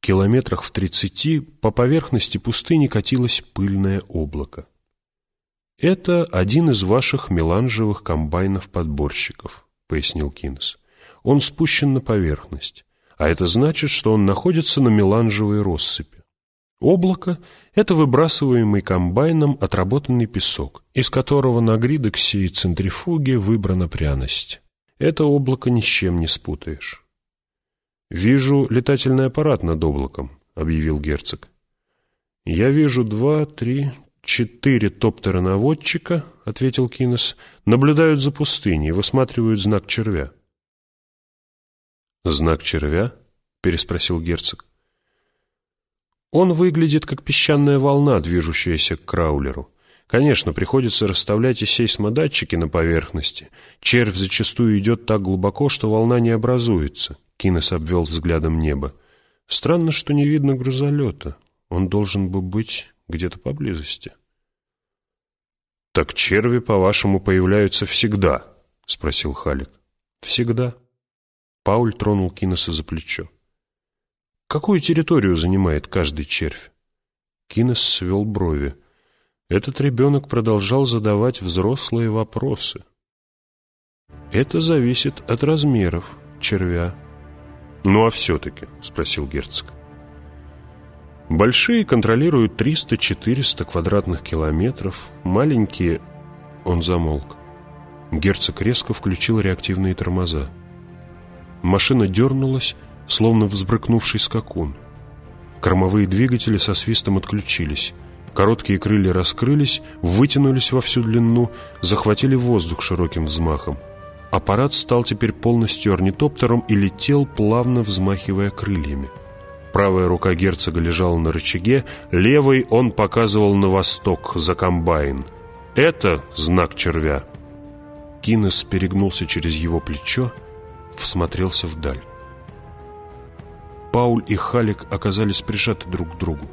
километрах в тридцати, по поверхности пустыни катилось пыльное облако. «Это один из ваших меланжевых комбайнов-подборщиков», — пояснил Кинес. «Он спущен на поверхность, а это значит, что он находится на меланжевой россыпи. Облако — это выбрасываемый комбайном отработанный песок, из которого на гридоксе и центрифуге выбрана пряность. Это облако ни с чем не спутаешь. «Вижу летательный аппарат над облаком», — объявил герцог. «Я вижу два, три, четыре топтера-наводчика, — ответил Кинес, — наблюдают за пустыней, высматривают знак червя. «Знак червя?» — переспросил герцог. «Он выглядит как песчаная волна, движущаяся к краулеру. Конечно, приходится расставлять и сейсмодатчики на поверхности. Червь зачастую идет так глубоко, что волна не образуется». Кинес обвел взглядом небо. «Странно, что не видно грузолета. Он должен бы быть где-то поблизости». «Так черви, по-вашему, появляются всегда?» — спросил Халик. «Всегда». Пауль тронул Кинеса за плечо. «Какую территорию занимает каждый червь?» Кинес свел брови. Этот ребенок продолжал задавать взрослые вопросы. «Это зависит от размеров червя». «Ну а все-таки?» — спросил герцог. «Большие контролируют 300-400 квадратных километров, маленькие...» Он замолк. Герцог резко включил реактивные тормоза. Машина дернулась, словно взбрыкнувший скакун. Кормовые двигатели со свистом отключились. Короткие крылья раскрылись, вытянулись во всю длину, захватили воздух широким взмахом. Аппарат стал теперь полностью орнитоптером и летел, плавно взмахивая крыльями. Правая рука герцога лежала на рычаге, левой он показывал на восток, за комбайн. «Это знак червя». Кинес перегнулся через его плечо, всмотрелся вдаль. Пауль и Халик оказались прижаты друг к другу.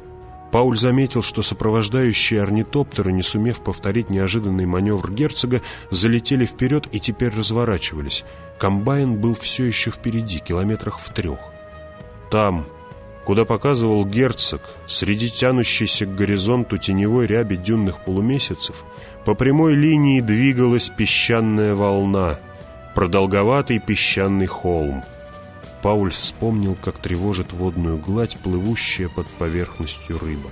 Пауль заметил, что сопровождающие орнитоптеры, не сумев повторить неожиданный маневр герцога, залетели вперед и теперь разворачивались. Комбайн был все еще впереди, километрах в трех. Там, куда показывал герцог, среди тянущейся к горизонту теневой ряби дюнных полумесяцев, по прямой линии двигалась песчаная волна, продолговатый песчаный холм. Пауль вспомнил, как тревожит водную гладь, плывущая под поверхностью рыба.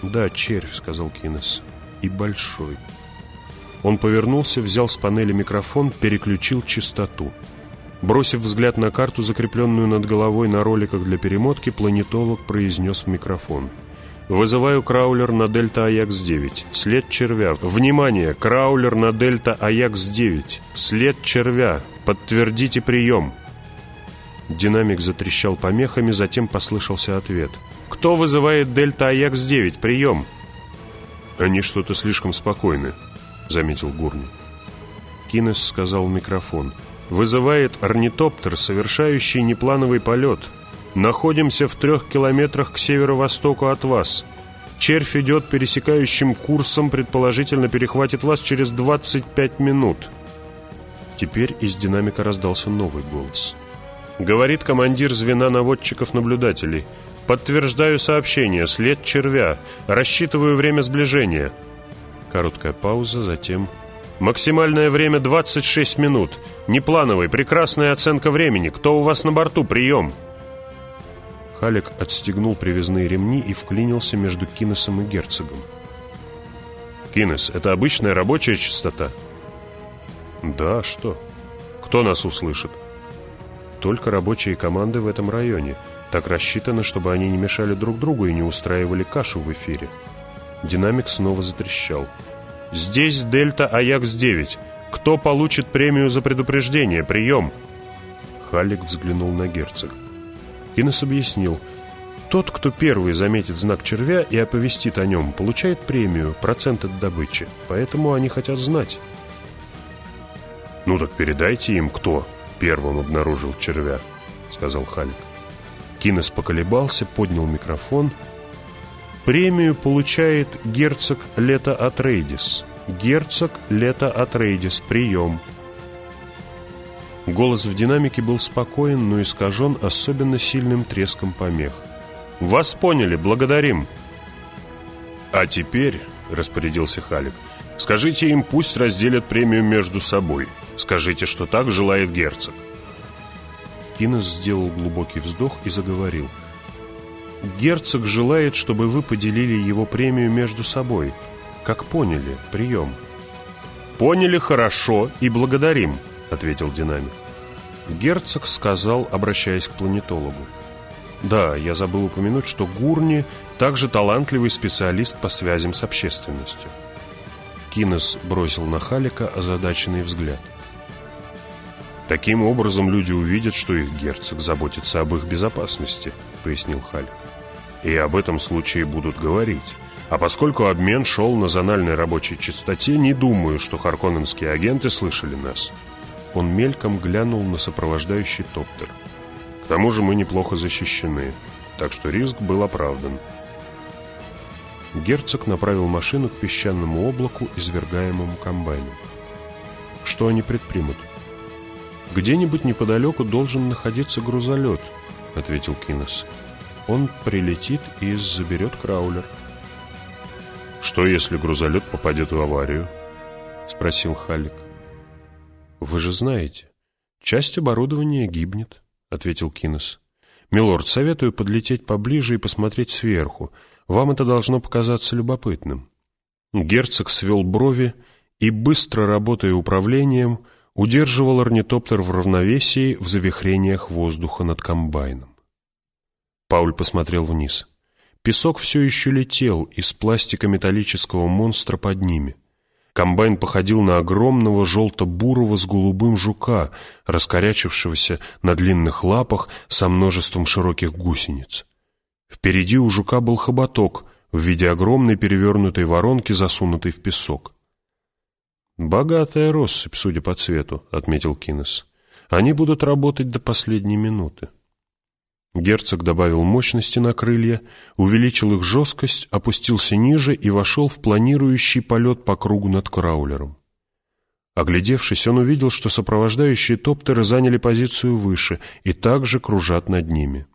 «Да, червь», — сказал Кинес, — «и большой». Он повернулся, взял с панели микрофон, переключил частоту. Бросив взгляд на карту, закрепленную над головой на роликах для перемотки, планетолог произнес в микрофон. «Вызываю краулер на Дельта Аякс-9. След червя. Внимание! Краулер на Дельта Аякс-9. След червя. Подтвердите прием!» Динамик затрещал помехами, затем послышался ответ. «Кто вызывает Дельта Аякс-9? Прием!» «Они что-то слишком спокойны», — заметил Гурни. Кинес сказал в микрофон. «Вызывает орнитоптер, совершающий неплановый полет. Находимся в трех километрах к северо-востоку от вас. Червь идет пересекающим курсом, предположительно перехватит вас через 25 минут». Теперь из динамика раздался новый голос. «Голос». Говорит командир звена наводчиков-наблюдателей. Подтверждаю сообщение. След червя. Рассчитываю время сближения. Короткая пауза, затем... Максимальное время 26 минут. Неплановый, прекрасная оценка времени. Кто у вас на борту? Прием. Халик отстегнул привязные ремни и вклинился между Кинесом и герцогом. «Кинес, это обычная рабочая частота?» «Да, что? Кто нас услышит?» Только рабочие команды в этом районе. Так рассчитано, чтобы они не мешали друг другу и не устраивали кашу в эфире. Динамик снова затрещал. «Здесь Дельта Аякс-9. Кто получит премию за предупреждение? Прием!» Халлик взглянул на герцог. Инес объяснил. «Тот, кто первый заметит знак червя и оповестит о нем, получает премию, процент от добычи. Поэтому они хотят знать». «Ну так передайте им, кто», первым обнаружил червя», — сказал Халик. Кинес поколебался, поднял микрофон. «Премию получает герцог Лето Атрейдис. Герцог Лето Атрейдис. Прием». Голос в динамике был спокоен, но искажен особенно сильным треском помех. «Вас поняли, благодарим!» «А теперь», — распорядился Халик, — «скажите им, пусть разделят премию между собой». Скажите, что так желает герцог». Кинес сделал глубокий вздох и заговорил. «Герцог желает, чтобы вы поделили его премию между собой. Как поняли, прием». «Поняли хорошо и благодарим», — ответил динамик. Герцог сказал, обращаясь к планетологу. Да, я забыл упомянуть, что Гурни также талантливый специалист по связям с общественностью. Кинес бросил на Халика озадаченный взгляд. «Таким образом люди увидят, что их герцог заботится об их безопасности», — пояснил Халик. «И об этом случае будут говорить. А поскольку обмен шел на зональной рабочей частоте, не думаю, что харконненские агенты слышали нас». Он мельком глянул на сопровождающий топтер. «К тому же мы неплохо защищены, так что риск был оправдан». Герцог направил машину к песчаному облаку, извергаемому комбайном. Что они предпримут? «Где-нибудь неподалеку должен находиться грузолет», — ответил Кинес. «Он прилетит и заберет краулер». «Что, если грузолет попадет в аварию?» — спросил Халик. «Вы же знаете, часть оборудования гибнет», — ответил Кинес. «Милорд, советую подлететь поближе и посмотреть сверху. Вам это должно показаться любопытным». Герцог свел брови и, быстро работая управлением, удерживал орнитоптер в равновесии в завихрениях воздуха над комбайном. Пауль посмотрел вниз. Песок все еще летел из пластика металлического монстра под ними. Комбайн походил на огромного желто-бурого с голубым жука, раскорячившегося на длинных лапах со множеством широких гусениц. Впереди у жука был хоботок в виде огромной перевернутой воронки, засунутой в песок. «Богатая россыпь, судя по цвету», — отметил Кинес. «Они будут работать до последней минуты». Герцог добавил мощности на крылья, увеличил их жесткость, опустился ниже и вошел в планирующий полет по кругу над краулером. Оглядевшись, он увидел, что сопровождающие топтеры заняли позицию выше и также кружат над ними.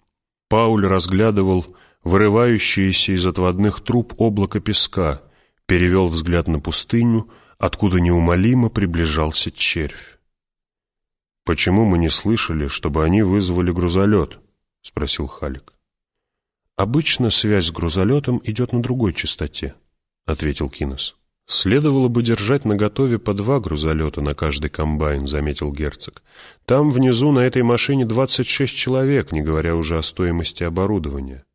Пауль разглядывал вырывающееся из отводных труб облако песка, перевел взгляд на пустыню, откуда неумолимо приближался червь. «Почему мы не слышали, чтобы они вызвали грузолет?» — спросил Халик. «Обычно связь с грузолетом идет на другой частоте», — ответил Кинес. «Следовало бы держать наготове по два грузолета на каждый комбайн», — заметил герцог. «Там внизу на этой машине 26 человек, не говоря уже о стоимости оборудования».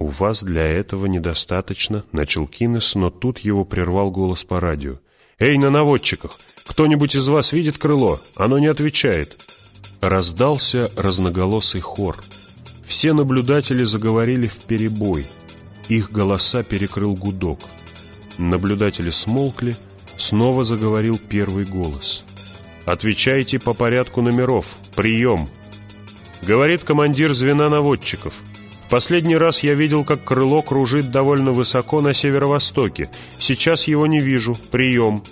«У вас для этого недостаточно», — начал Кинес, но тут его прервал голос по радио. «Эй, на наводчиках! Кто-нибудь из вас видит крыло? Оно не отвечает». Раздался разноголосый хор. Все наблюдатели заговорили в перебой. Их голоса перекрыл гудок. Наблюдатели смолкли, снова заговорил первый голос. «Отвечайте по порядку номеров. Прием!» Говорит командир звена наводчиков. Последний раз я видел, как крыло кружит довольно высоко на северо-востоке. Сейчас его не вижу. Прием.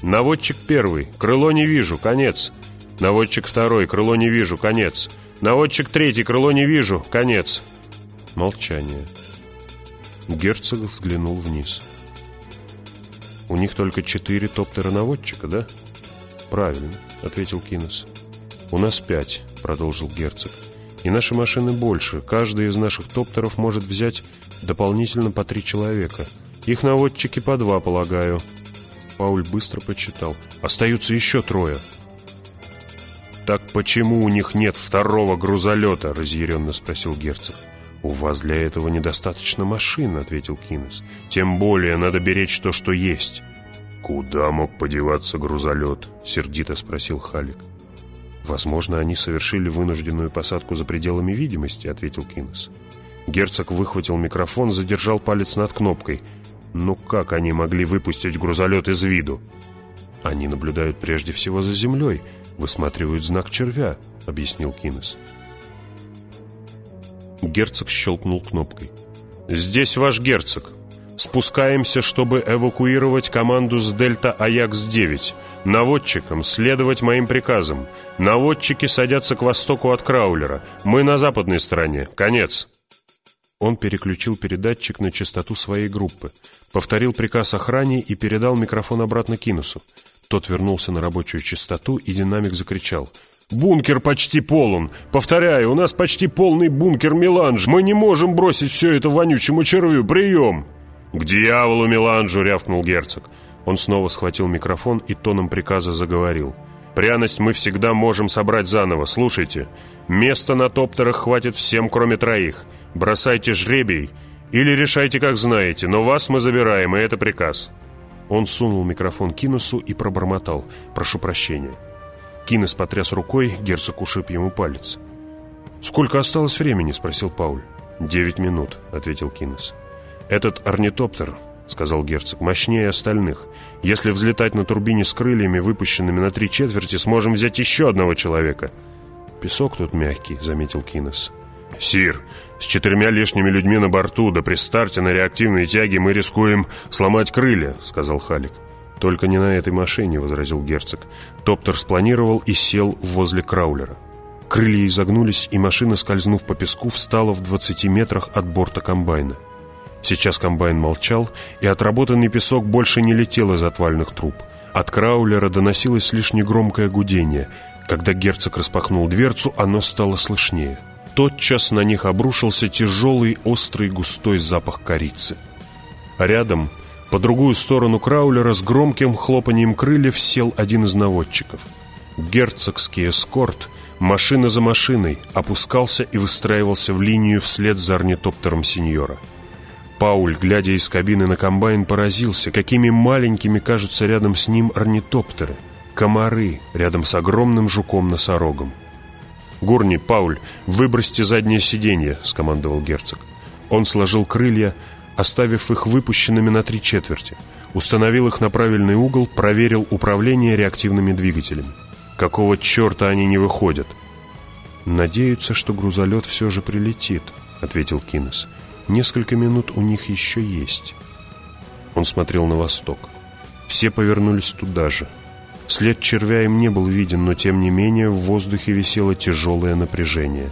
Наводчик первый. Крыло не вижу. Конец. Наводчик второй. Крыло не вижу. Конец. Наводчик третий. Крыло не вижу. Конец. Молчание. Герцог взглянул вниз. «У них только четыре топтера-наводчика, да?» «Правильно», — ответил Кинес. «У нас пять», — продолжил герцог. «И наши машины больше. Каждый из наших топтеров может взять дополнительно по три человека. Их наводчики по два, полагаю». Пауль быстро почитал. «Остаются еще трое». «Так почему у них нет второго грузолета?» — разъяренно спросил герцог. «У вас для этого недостаточно машин», — ответил Кинес. «Тем более надо беречь то, что есть». «Куда мог подеваться грузолет?» — сердито спросил Халик. «Возможно, они совершили вынужденную посадку за пределами видимости», — ответил Кинес. Герцог выхватил микрофон, задержал палец над кнопкой. «Ну как они могли выпустить грузолет из виду?» «Они наблюдают прежде всего за землей, высматривают знак червя», — объяснил Кинес. Герцог щелкнул кнопкой. «Здесь ваш герцог. Спускаемся, чтобы эвакуировать команду с Дельта Аякс-9. Наводчикам следовать моим приказам. Наводчики садятся к востоку от Краулера. Мы на западной стороне. Конец». Он переключил передатчик на частоту своей группы, повторил приказ охране и передал микрофон обратно Кинусу. Тот вернулся на рабочую частоту, и динамик закричал — Бункер почти полон. Повторяю, у нас почти полный бункер Меланж. Мы не можем бросить все это вонючему червю. Прием!» «К дьяволу Меланжу!» — рявкнул герцог. Он снова схватил микрофон и тоном приказа заговорил. Пряность мы всегда можем собрать заново. Слушайте, места на топтерах хватит всем, кроме троих. Бросайте жребий или решайте, как знаете, но вас мы забираем, и это приказ». Он сунул микрофон Кинесу и пробормотал. «Прошу прощения». Кинес потряс рукой, герцог ушиб ему палец. «Сколько осталось времени?» — спросил Пауль. «Девять минут», — ответил Кинес. «Этот орнитоптер — сказал герцог, — «мощнее остальных. Если взлетать на турбине с крыльями, выпущенными на три четверти, сможем взять еще одного человека». «Песок тут мягкий», — заметил Кинес. «Сир, с четырьмя лишними людьми на борту, да при старте на реактивной тяге мы рискуем сломать крылья», — сказал Халик. «Только не на этой машине», — возразил герцог. Топтер спланировал и сел возле краулера. Крылья изогнулись, и машина, скользнув по песку, встала в двадцати метрах от борта комбайна. Сейчас комбайн молчал, и отработанный песок больше не летел из отвальных труб. От краулера доносилось лишь негромкое гудение. Когда герцог распахнул дверцу, оно стало слышнее. Тотчас на них обрушился тяжелый, острый, густой запах корицы. рядом, по другую сторону краулера, с громким хлопанием крыльев сел один из наводчиков. Герцогский эскорт, машина за машиной, опускался и выстраивался в линию вслед за орнитоптером сеньора — Пауль, глядя из кабины на комбайн, поразился, какими маленькими кажутся рядом с ним орнитоптеры, комары рядом с огромным жуком-носорогом. «Гурни, Пауль, выбросьте заднее сиденье», — скомандовал герцог. Он сложил крылья, оставив их выпущенными на три четверти, установил их на правильный угол, проверил управление реактивными двигателями. Какого черта они не выходят? «Надеются, что грузолет все же прилетит», — ответил Кинес. Несколько минут у них еще есть. Он смотрел на восток. Все повернулись туда же. След червя им не был виден, но тем не менее в воздухе висело тяжелое напряжение.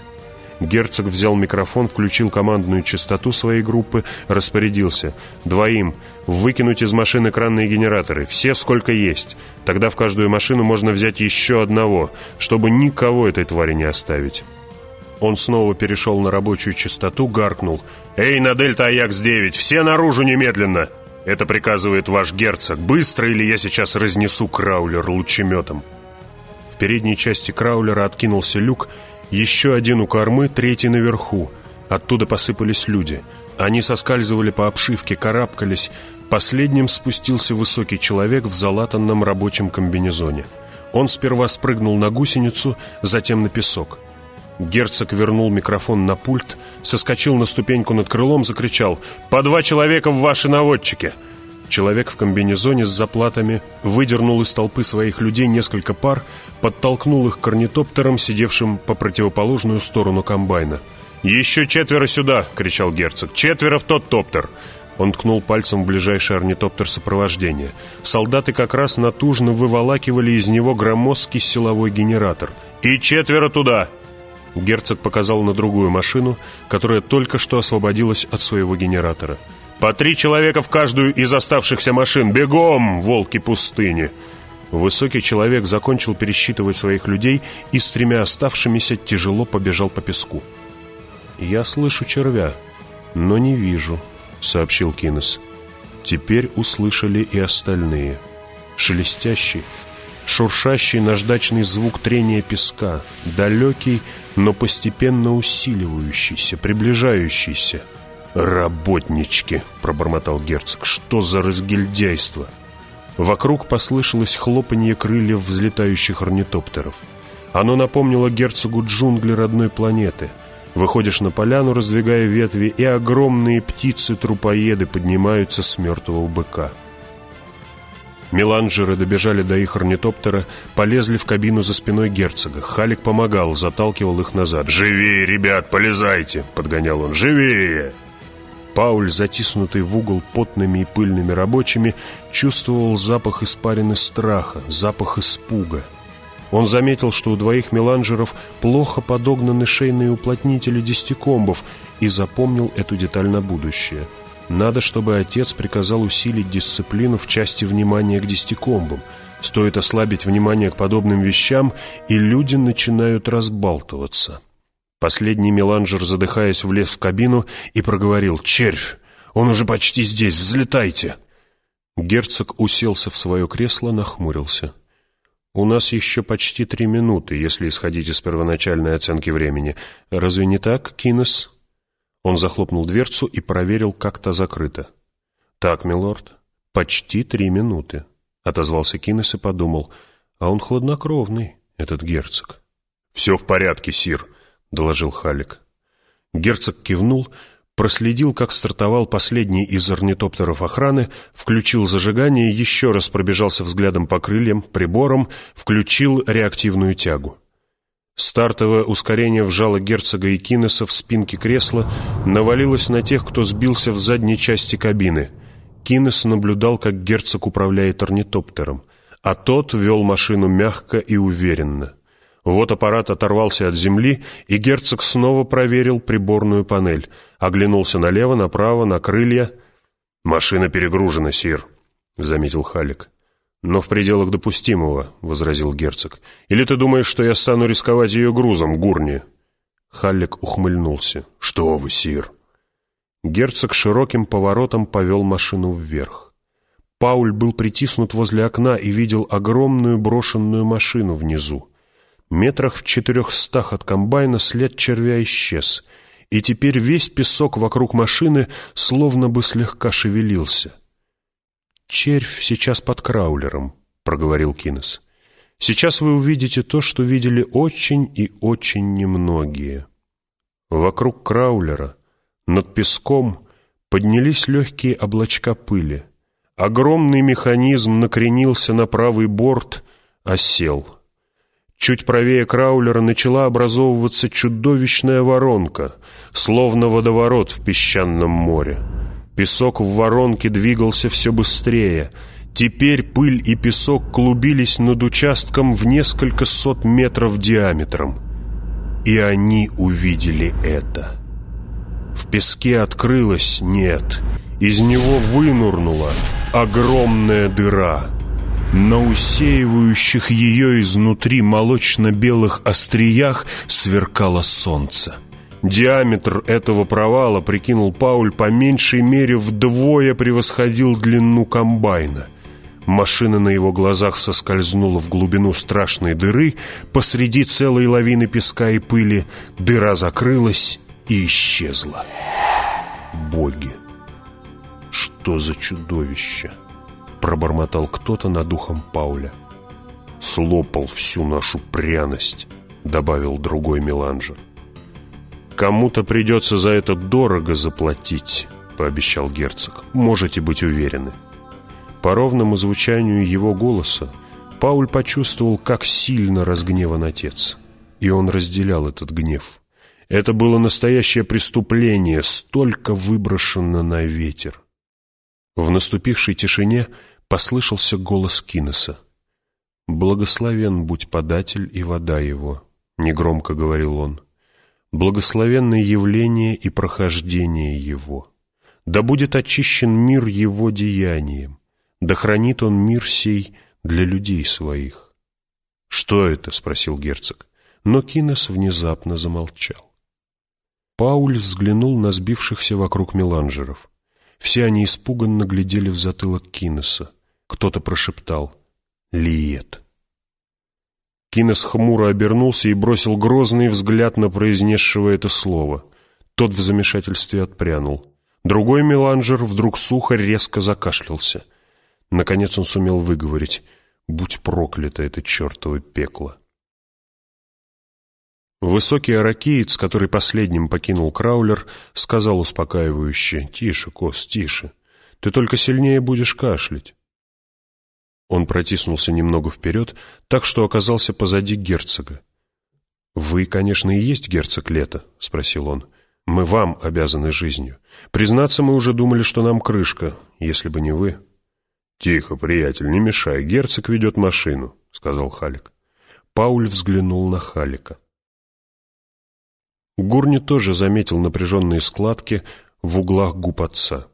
Герцог взял микрофон, включил командную частоту своей группы, распорядился. «Двоим. Выкинуть из машины экранные генераторы. Все сколько есть. Тогда в каждую машину можно взять еще одного, чтобы никого этой твари не оставить». Он снова перешел на рабочую частоту, гаркнул. «Эй, на Дельта Аякс-9, все наружу немедленно!» «Это приказывает ваш герцог. Быстро, или я сейчас разнесу краулер лучеметом». В передней части краулера откинулся люк, еще один у кормы, третий наверху. Оттуда посыпались люди. Они соскальзывали по обшивке, карабкались. Последним спустился высокий человек в залатанном рабочем комбинезоне. Он сперва спрыгнул на гусеницу, затем на песок. Герцог вернул микрофон на пульт, соскочил на ступеньку над крылом, закричал «По два человека в ваши наводчики!» Человек в комбинезоне с заплатами выдернул из толпы своих людей несколько пар, подтолкнул их к орнитоптерам, сидевшим по противоположную сторону комбайна. «Еще четверо сюда!» — кричал герцог. «Четверо в тот топтер!» Он ткнул пальцем в ближайший орнитоптер сопровождения. Солдаты как раз натужно выволакивали из него громоздкий силовой генератор. «И четверо туда!» Герцог показал на другую машину, которая только что освободилась от своего генератора. «По три человека в каждую из оставшихся машин! Бегом, волки пустыни!» Высокий человек закончил пересчитывать своих людей и с тремя оставшимися тяжело побежал по песку. «Я слышу червя, но не вижу», — сообщил Кинес. Теперь услышали и остальные. Шелестящий, шуршащий наждачный звук трения песка, далекий, но постепенно усиливающийся, приближающийся. «Работнички!» — пробормотал герцог. «Что за разгильдяйство?» Вокруг послышалось хлопанье крыльев взлетающих орнитоптеров. Оно напомнило герцогу джунгли родной планеты. Выходишь на поляну, раздвигая ветви, и огромные птицы-трупоеды поднимаются с мертвого быка. Меланжеры добежали до их орнитоптера, полезли в кабину за спиной герцога. Халик помогал, заталкивал их назад. «Живее, ребят, полезайте!» — подгонял он. «Живее!» Пауль, затиснутый в угол потными и пыльными рабочими, чувствовал запах испарины страха, запах испуга. Он заметил, что у двоих меланжеров плохо подогнаны шейные уплотнители десятикомбов и запомнил эту деталь на будущее — надо, чтобы отец приказал усилить дисциплину в части внимания к десятикомбам. Стоит ослабить внимание к подобным вещам, и люди начинают разбалтываться. Последний меланжер, задыхаясь, влез в кабину и проговорил «Червь! Он уже почти здесь! Взлетайте!» Герцог уселся в свое кресло, нахмурился. «У нас еще почти три минуты, если исходить из первоначальной оценки времени. Разве не так, Кинес?» Он захлопнул дверцу и проверил, как та закрыта. «Так, милорд, почти три минуты», — отозвался Кинес и подумал. «А он хладнокровный, этот герцог». «Все в порядке, сир», — доложил Халик. Герцог кивнул, проследил, как стартовал последний из орнитоптеров охраны, включил зажигание, еще раз пробежался взглядом по крыльям, приборам, включил реактивную тягу. Стартовое ускорение вжало герцога и Кинеса в спинке кресла, навалилось на тех, кто сбился в задней части кабины. Кинес наблюдал, как герцог управляет орнитоптером, а тот вел машину мягко и уверенно. Вот аппарат оторвался от земли, и герцог снова проверил приборную панель, оглянулся налево, направо, на крылья. «Машина перегружена, сир», — заметил Халик. «Но в пределах допустимого», — возразил герцог. «Или ты думаешь, что я стану рисковать ее грузом, Гурни?» Халлик ухмыльнулся. «Что вы, сир?» Герцог широким поворотом повел машину вверх. Пауль был притиснут возле окна и видел огромную брошенную машину внизу. Метрах в четырехстах от комбайна след червя исчез, и теперь весь песок вокруг машины словно бы слегка шевелился. «Червь сейчас под краулером», — проговорил Кинес. «Сейчас вы увидите то, что видели очень и очень немногие». Вокруг краулера, над песком, поднялись легкие облачка пыли. Огромный механизм накренился на правый борт, осел. Чуть правее краулера начала образовываться чудовищная воронка, словно водоворот в песчаном море. Песок в воронке двигался все быстрее. Теперь пыль и песок клубились над участком в несколько сот метров диаметром. И они увидели это. В песке открылась нет. Из него вынурнула огромная дыра. На усеивающих ее изнутри молочно-белых остриях сверкало солнце. Диаметр этого провала, прикинул Пауль, по меньшей мере вдвое превосходил длину комбайна. Машина на его глазах соскользнула в глубину страшной дыры, посреди целой лавины песка и пыли дыра закрылась и исчезла. Боги! Что за чудовище! Пробормотал кто-то над ухом Пауля. «Слопал всю нашу пряность», — добавил другой Меланжер. «Кому-то придется за это дорого заплатить», — пообещал герцог. «Можете быть уверены». По ровному звучанию его голоса Пауль почувствовал, как сильно разгневан отец. И он разделял этот гнев. Это было настоящее преступление, столько выброшено на ветер. В наступившей тишине послышался голос Кинеса. «Благословен будь податель и вода его», — негромко говорил он благословенное явление и прохождение его. Да будет очищен мир его деянием, да хранит он мир сей для людей своих. «Что это?» — спросил герцог, но Кинес внезапно замолчал. Пауль взглянул на сбившихся вокруг меланжеров. Все они испуганно глядели в затылок Кинеса. Кто-то прошептал «Лиет». Кинес хмуро обернулся и бросил грозный взгляд на произнесшего это слово. Тот в замешательстве отпрянул. Другой меланжер вдруг сухо резко закашлялся. Наконец он сумел выговорить «Будь проклято это чертово пекло!» Высокий аракиец, который последним покинул Краулер, сказал успокаивающе «Тише, Кос, тише. Ты только сильнее будешь кашлять». Он протиснулся немного вперед, так что оказался позади герцога. «Вы, конечно, и есть герцог Лето?» — спросил он. «Мы вам обязаны жизнью. Признаться, мы уже думали, что нам крышка, если бы не вы». «Тихо, приятель, не мешай, герцог ведет машину», — сказал Халик. Пауль взглянул на Халика. Гурни тоже заметил напряженные складки в углах губ отца.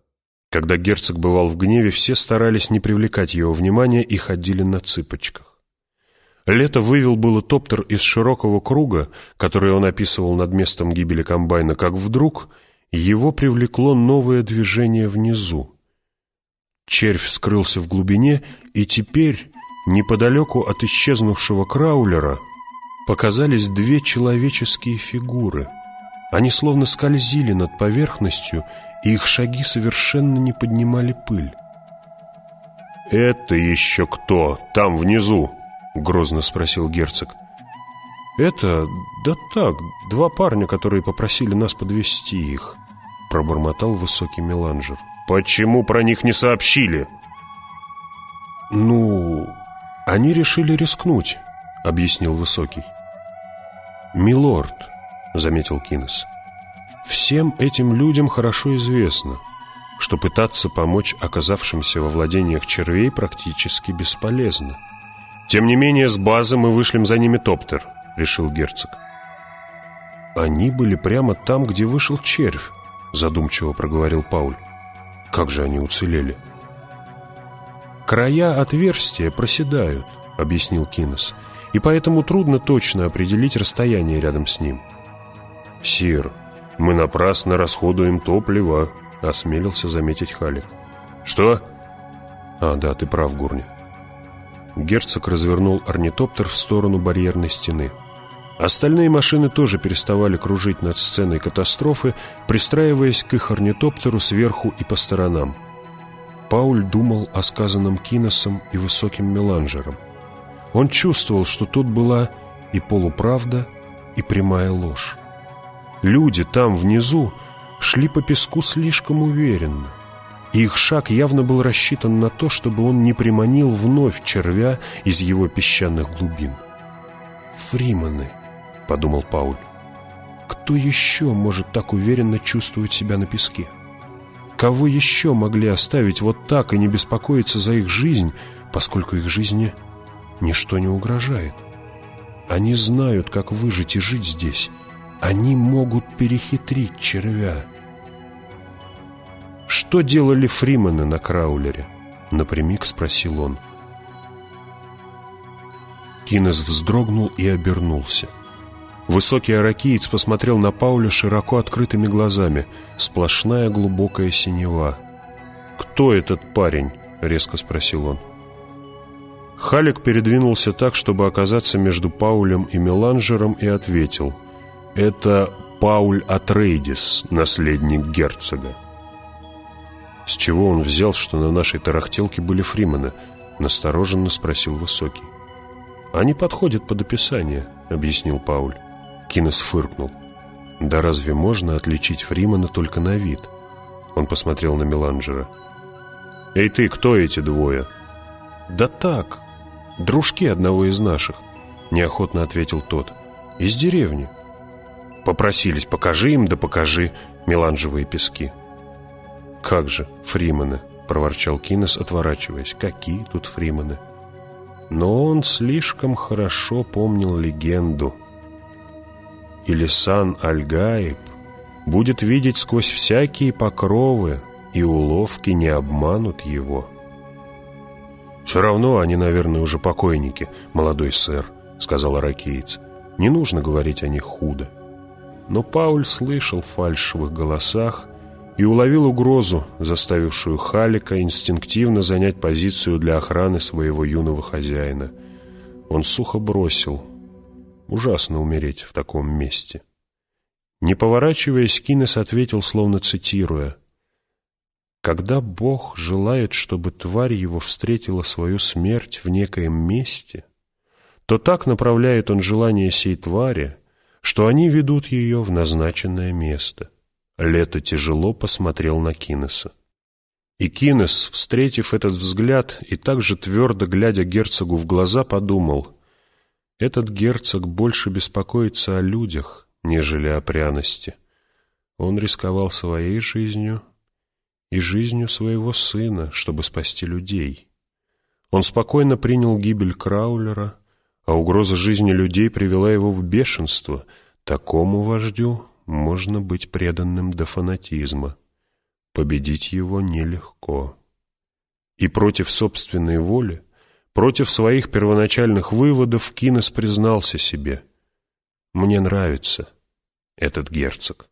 Когда герцог бывал в гневе, все старались не привлекать его внимания и ходили на цыпочках. Лето вывел было топтер из широкого круга, который он описывал над местом гибели комбайна, как вдруг его привлекло новое движение внизу. Червь скрылся в глубине, и теперь неподалеку от исчезнувшего краулера показались две человеческие фигуры. Они словно скользили над поверхностью, их шаги совершенно не поднимали пыль. «Это еще кто там внизу?» — грозно спросил герцог. «Это... да так, два парня, которые попросили нас подвести их», — пробормотал высокий меланжер. «Почему про них не сообщили?» «Ну, они решили рискнуть», — объяснил высокий. «Милорд», — заметил Кинес, — «всем этим людям хорошо известно, что пытаться помочь оказавшимся во владениях червей практически бесполезно. Тем не менее, с базы мы вышлем за ними топтер», — решил герцог. «Они были прямо там, где вышел червь», — задумчиво проговорил Пауль. «Как же они уцелели?» «Края отверстия проседают», — объяснил Кинес, «и поэтому трудно точно определить расстояние рядом с ним». «Сир, мы напрасно расходуем топливо», — осмелился заметить Халик. «Что?» «А, да, ты прав, Гурни». Герцог развернул орнитоптер в сторону барьерной стены. Остальные машины тоже переставали кружить над сценой катастрофы, пристраиваясь к их орнитоптеру сверху и по сторонам. Пауль думал о сказанном Киносом и высоким Меланжером. Он чувствовал, что тут была и полуправда, и прямая ложь. Люди там, внизу, шли по песку слишком уверенно, и их шаг явно был рассчитан на то, чтобы он не приманил вновь червя из его песчаных глубин. «Фриманы», — подумал Пауль, — «кто еще может так уверенно чувствовать себя на песке?» Кого еще могли оставить вот так и не беспокоиться за их жизнь, поскольку их жизни ничто не угрожает? Они знают, как выжить и жить здесь. Они могут перехитрить червя. «Что делали фримены на Краулере?» — напрямик спросил он. Кинес вздрогнул и обернулся. Высокий аракиец посмотрел на Пауля широко открытыми глазами. Сплошная глубокая синева. «Кто этот парень?» — резко спросил он. Халик передвинулся так, чтобы оказаться между Паулем и Меланжером, и ответил. «Это Пауль Атрейдис, наследник герцога». «С чего он взял, что на нашей тарахтелке были фримены?» — настороженно спросил Высокий. «Они подходят под описание», — объяснил Пауль. Кинес фыркнул. «Да разве можно отличить Фримана только на вид?» Он посмотрел на Меланджера. «Эй ты, кто эти двое?» «Да так, дружки одного из наших», — неохотно ответил тот. «Из деревни». Попросились, покажи им, да покажи меланжевые пески. «Как же, Фриманы!» — проворчал Кинес, отворачиваясь. «Какие тут Фриманы!» Но он слишком хорошо помнил легенду — или сан Аль-Гаиб будет видеть сквозь всякие покровы, и уловки не обманут его. «Все равно они, наверное, уже покойники, молодой сэр», — сказал аракеец. «Не нужно говорить о них худо». Но Пауль слышал в фальшивых голосах и уловил угрозу, заставившую Халика инстинктивно занять позицию для охраны своего юного хозяина. Он сухо бросил Ужасно умереть в таком месте. Не поворачиваясь, Кинес ответил, словно цитируя, «Когда Бог желает, чтобы тварь его встретила свою смерть в некоем месте, то так направляет он желание сей твари, что они ведут ее в назначенное место». Лето тяжело посмотрел на Кинеса. И Кинес, встретив этот взгляд и также твердо глядя герцогу в глаза, подумал, этот герцог больше беспокоится о людях, нежели о пряности. Он рисковал своей жизнью и жизнью своего сына, чтобы спасти людей. Он спокойно принял гибель Краулера, а угроза жизни людей привела его в бешенство. Такому вождю можно быть преданным до фанатизма. Победить его нелегко. И против собственной воли Против своих первоначальных выводов Кинес признался себе. «Мне нравится этот герцог».